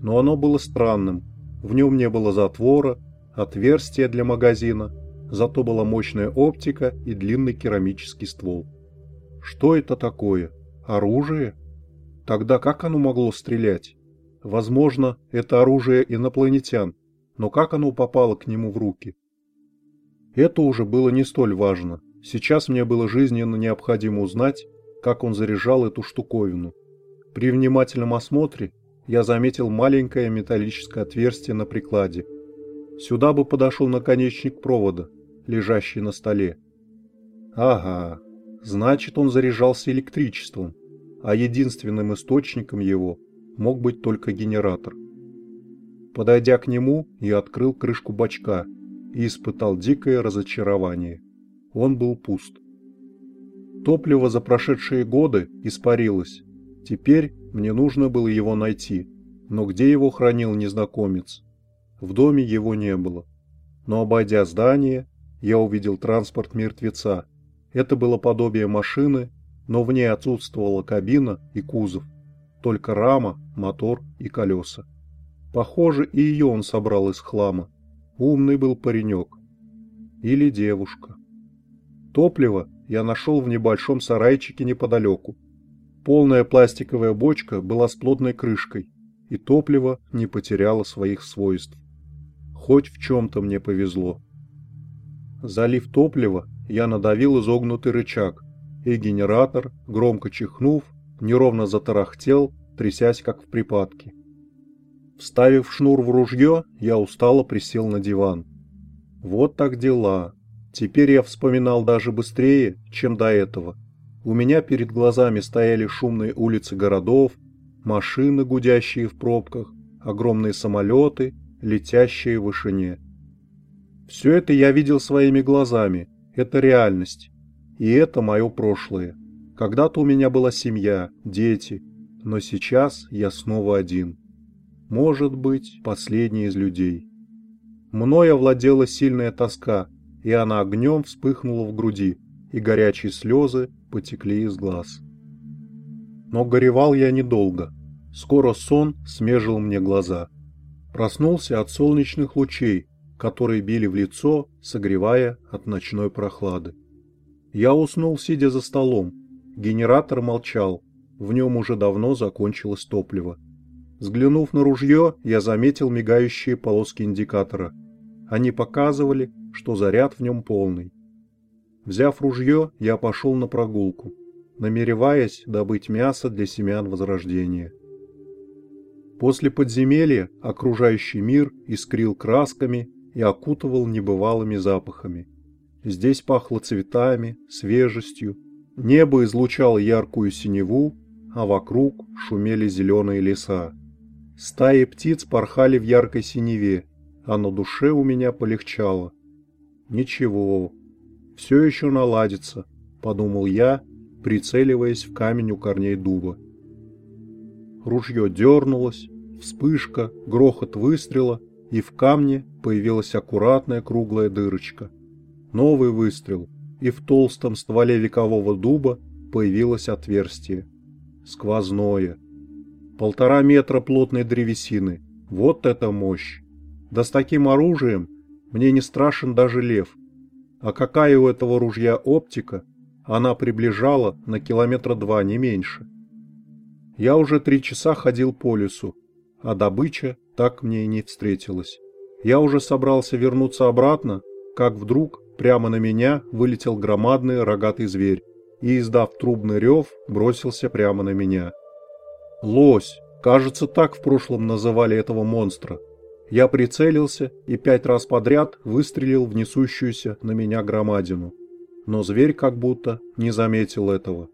Но оно было странным. В нем не было затвора, отверстия для магазина, зато была мощная оптика и длинный керамический ствол. Что это такое? Оружие? Тогда как оно могло стрелять? Возможно, это оружие инопланетян, но как оно попало к нему в руки? Это уже было не столь важно. Сейчас мне было жизненно необходимо узнать, как он заряжал эту штуковину. При внимательном осмотре я заметил маленькое металлическое отверстие на прикладе. Сюда бы подошел наконечник провода, лежащий на столе. Ага, значит он заряжался электричеством, а единственным источником его мог быть только генератор. Подойдя к нему, я открыл крышку бачка и испытал дикое разочарование. Он был пуст. Топливо за прошедшие годы испарилось. Теперь мне нужно было его найти. Но где его хранил незнакомец? В доме его не было. Но обойдя здание, я увидел транспорт мертвеца. Это было подобие машины, но в ней отсутствовала кабина и кузов, только рама, мотор и колеса. Похоже, и ее он собрал из хлама. Умный был паренек. Или девушка. Топливо я нашел в небольшом сарайчике неподалеку. Полная пластиковая бочка была с плотной крышкой, и топливо не потеряло своих свойств. Хоть в чем-то мне повезло. Залив топливо, я надавил изогнутый рычаг, и генератор, громко чихнув, неровно затарахтел, трясясь как в припадке. Вставив шнур в ружье, я устало присел на диван. Вот так дела. Теперь я вспоминал даже быстрее, чем до этого. У меня перед глазами стояли шумные улицы городов, машины, гудящие в пробках, огромные самолеты, летящие в вышине. Все это я видел своими глазами, это реальность. И это мое прошлое. Когда-то у меня была семья, дети, но сейчас я снова один. Может быть, последний из людей. Мною овладела сильная тоска, и она огнем вспыхнула в груди, и горячие слезы потекли из глаз. Но горевал я недолго. Скоро сон смежил мне глаза. Проснулся от солнечных лучей, которые били в лицо, согревая от ночной прохлады. Я уснул, сидя за столом. Генератор молчал, в нем уже давно закончилось топливо. Взглянув на ружье, я заметил мигающие полоски индикатора. Они показывали, что заряд в нем полный. Взяв ружье, я пошел на прогулку, намереваясь добыть мясо для семян Возрождения. После подземелья окружающий мир искрил красками и окутывал небывалыми запахами. Здесь пахло цветами, свежестью, небо излучало яркую синеву, а вокруг шумели зеленые леса. Стаи птиц порхали в яркой синеве, а на душе у меня полегчало. Ничего, все еще наладится, подумал я, прицеливаясь в камень у корней дуба. Ружье дернулось, вспышка, грохот выстрела, и в камне появилась аккуратная круглая дырочка. Новый выстрел, и в толстом стволе векового дуба появилось отверстие. Сквозное. Полтора метра плотной древесины. Вот это мощь! Да с таким оружием мне не страшен даже лев. А какая у этого ружья оптика? Она приближала на километра два, не меньше. Я уже три часа ходил по лесу, а добыча так мне и не встретилась. Я уже собрался вернуться обратно, как вдруг прямо на меня вылетел громадный рогатый зверь и, издав трубный рев, бросился прямо на меня. Лось, кажется, так в прошлом называли этого монстра. Я прицелился и пять раз подряд выстрелил в несущуюся на меня громадину. Но зверь как будто не заметил этого.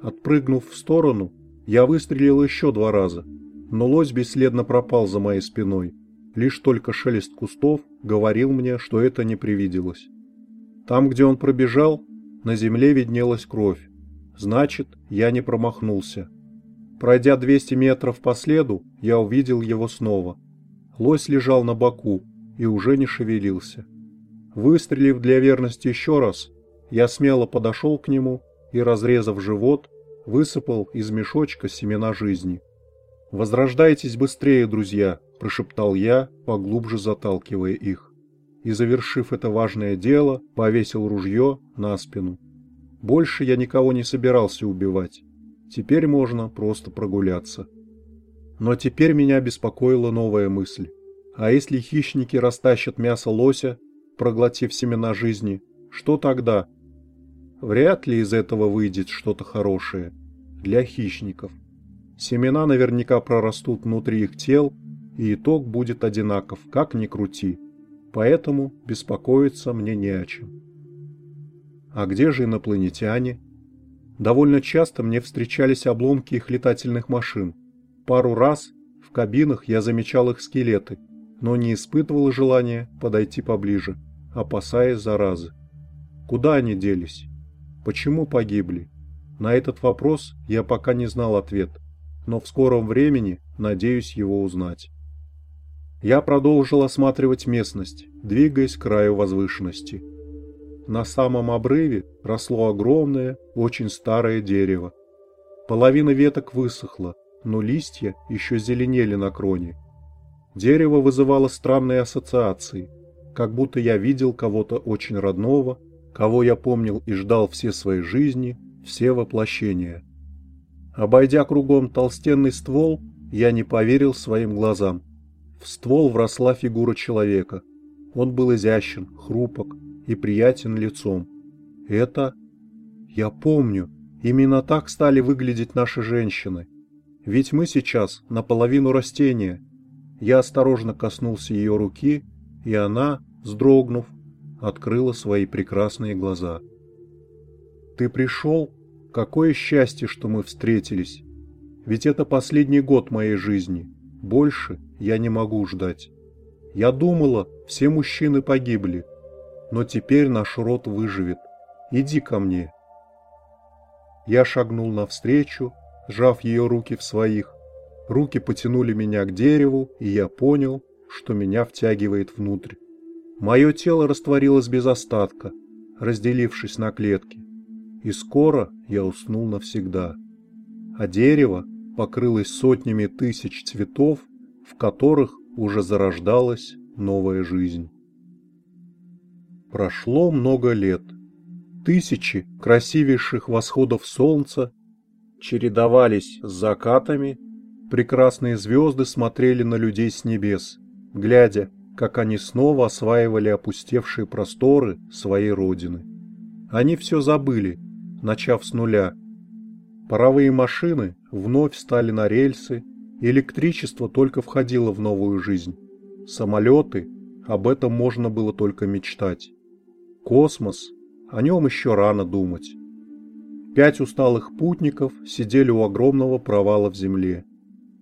Отпрыгнув в сторону, я выстрелил еще два раза, но лось бесследно пропал за моей спиной. Лишь только шелест кустов говорил мне, что это не привиделось. Там, где он пробежал, на земле виднелась кровь. Значит, я не промахнулся. Пройдя 200 метров по следу, я увидел его снова. Лось лежал на боку и уже не шевелился. Выстрелив для верности еще раз, я смело подошел к нему и, разрезав живот, высыпал из мешочка семена жизни. «Возрождайтесь быстрее, друзья!» – прошептал я, поглубже заталкивая их. И, завершив это важное дело, повесил ружье на спину. Больше я никого не собирался убивать. Теперь можно просто прогуляться. Но теперь меня беспокоила новая мысль. А если хищники растащат мясо лося, проглотив семена жизни, что тогда? Вряд ли из этого выйдет что-то хорошее для хищников. Семена наверняка прорастут внутри их тел, и итог будет одинаков, как ни крути. Поэтому беспокоиться мне не о чем. А где же инопланетяне? Довольно часто мне встречались обломки их летательных машин. Пару раз в кабинах я замечал их скелеты, но не испытывал желания подойти поближе, опасаясь заразы. Куда они делись? Почему погибли? На этот вопрос я пока не знал ответ но в скором времени надеюсь его узнать. Я продолжил осматривать местность, двигаясь к краю возвышенности. На самом обрыве росло огромное, очень старое дерево. Половина веток высохла, но листья еще зеленели на кроне. Дерево вызывало странные ассоциации, как будто я видел кого-то очень родного, кого я помнил и ждал все свои жизни, все воплощения. Обойдя кругом толстенный ствол, я не поверил своим глазам. В ствол вросла фигура человека. Он был изящен, хрупок и приятен лицом. Это... Я помню, именно так стали выглядеть наши женщины. Ведь мы сейчас наполовину растения. Я осторожно коснулся ее руки, и она, вздрогнув, открыла свои прекрасные глаза. «Ты пришел?» какое счастье, что мы встретились. Ведь это последний год моей жизни. Больше я не могу ждать. Я думала, все мужчины погибли. Но теперь наш род выживет. Иди ко мне. Я шагнул навстречу, сжав ее руки в своих. Руки потянули меня к дереву, и я понял, что меня втягивает внутрь. Мое тело растворилось без остатка, разделившись на клетки. И скоро я уснул навсегда. А дерево покрылось сотнями тысяч цветов, в которых уже зарождалась новая жизнь. Прошло много лет. Тысячи красивейших восходов солнца чередовались с закатами, прекрасные звезды смотрели на людей с небес, глядя, как они снова осваивали опустевшие просторы своей родины. Они все забыли, начав с нуля. Паровые машины вновь стали на рельсы, электричество только входило в новую жизнь. Самолеты, об этом можно было только мечтать. Космос, о нем еще рано думать. Пять усталых путников сидели у огромного провала в земле.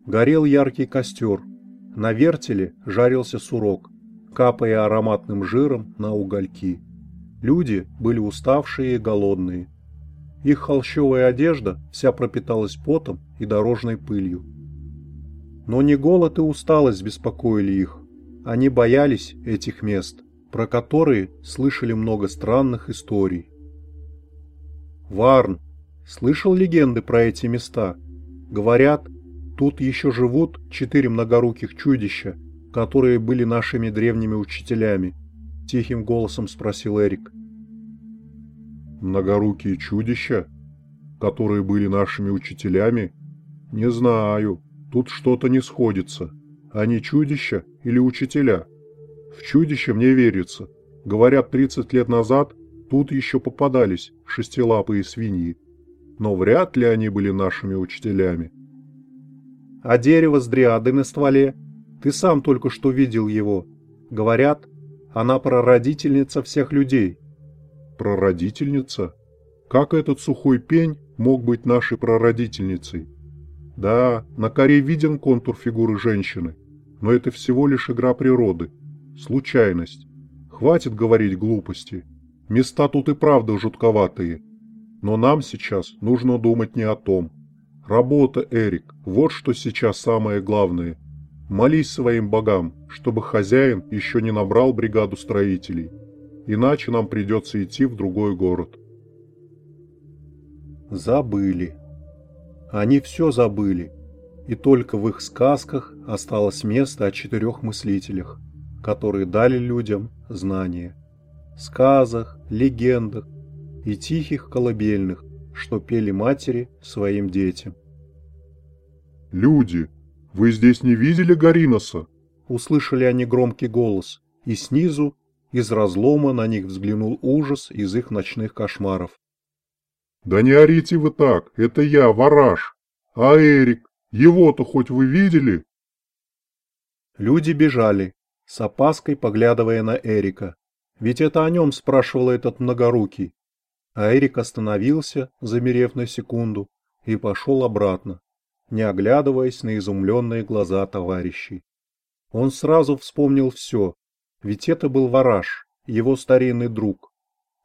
Горел яркий костер. На вертеле жарился сурок, капая ароматным жиром на угольки. Люди были уставшие и голодные. Их холщовая одежда вся пропиталась потом и дорожной пылью. Но не голод и усталость беспокоили их. Они боялись этих мест, про которые слышали много странных историй. Варн. Слышал легенды про эти места? Говорят, тут еще живут четыре многоруких чудища, которые были нашими древними учителями. Тихим голосом спросил Эрик. Многорукие чудища, которые были нашими учителями? Не знаю, тут что-то не сходится. Они чудища или учителя? В чудище мне верится. Говорят, 30 лет назад Тут еще попадались шестилапые свиньи, но вряд ли они были нашими учителями. А дерево с дриадой на стволе? Ты сам только что видел его. Говорят, она прародительница всех людей. Прародительница? Как этот сухой пень мог быть нашей прародительницей? Да, на коре виден контур фигуры женщины, но это всего лишь игра природы, случайность. Хватит говорить глупости. Места тут и правда жутковатые. Но нам сейчас нужно думать не о том. Работа, Эрик, вот что сейчас самое главное. Молись своим богам, чтобы хозяин еще не набрал бригаду строителей. Иначе нам придется идти в другой город. Забыли. Они все забыли. И только в их сказках осталось место о четырех мыслителях, которые дали людям знания сказах, легендах и тихих колыбельных, что пели матери своим детям. «Люди, вы здесь не видели Гариноса?» Услышали они громкий голос, и снизу, из разлома, на них взглянул ужас из их ночных кошмаров. «Да не орите вы так, это я, Вараж. А Эрик, его-то хоть вы видели?» Люди бежали, с опаской поглядывая на Эрика. Ведь это о нем спрашивал этот многорукий. А Эрик остановился, замерев на секунду, и пошел обратно, не оглядываясь на изумленные глаза товарищей. Он сразу вспомнил все, ведь это был Вараж, его старинный друг,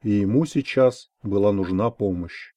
и ему сейчас была нужна помощь.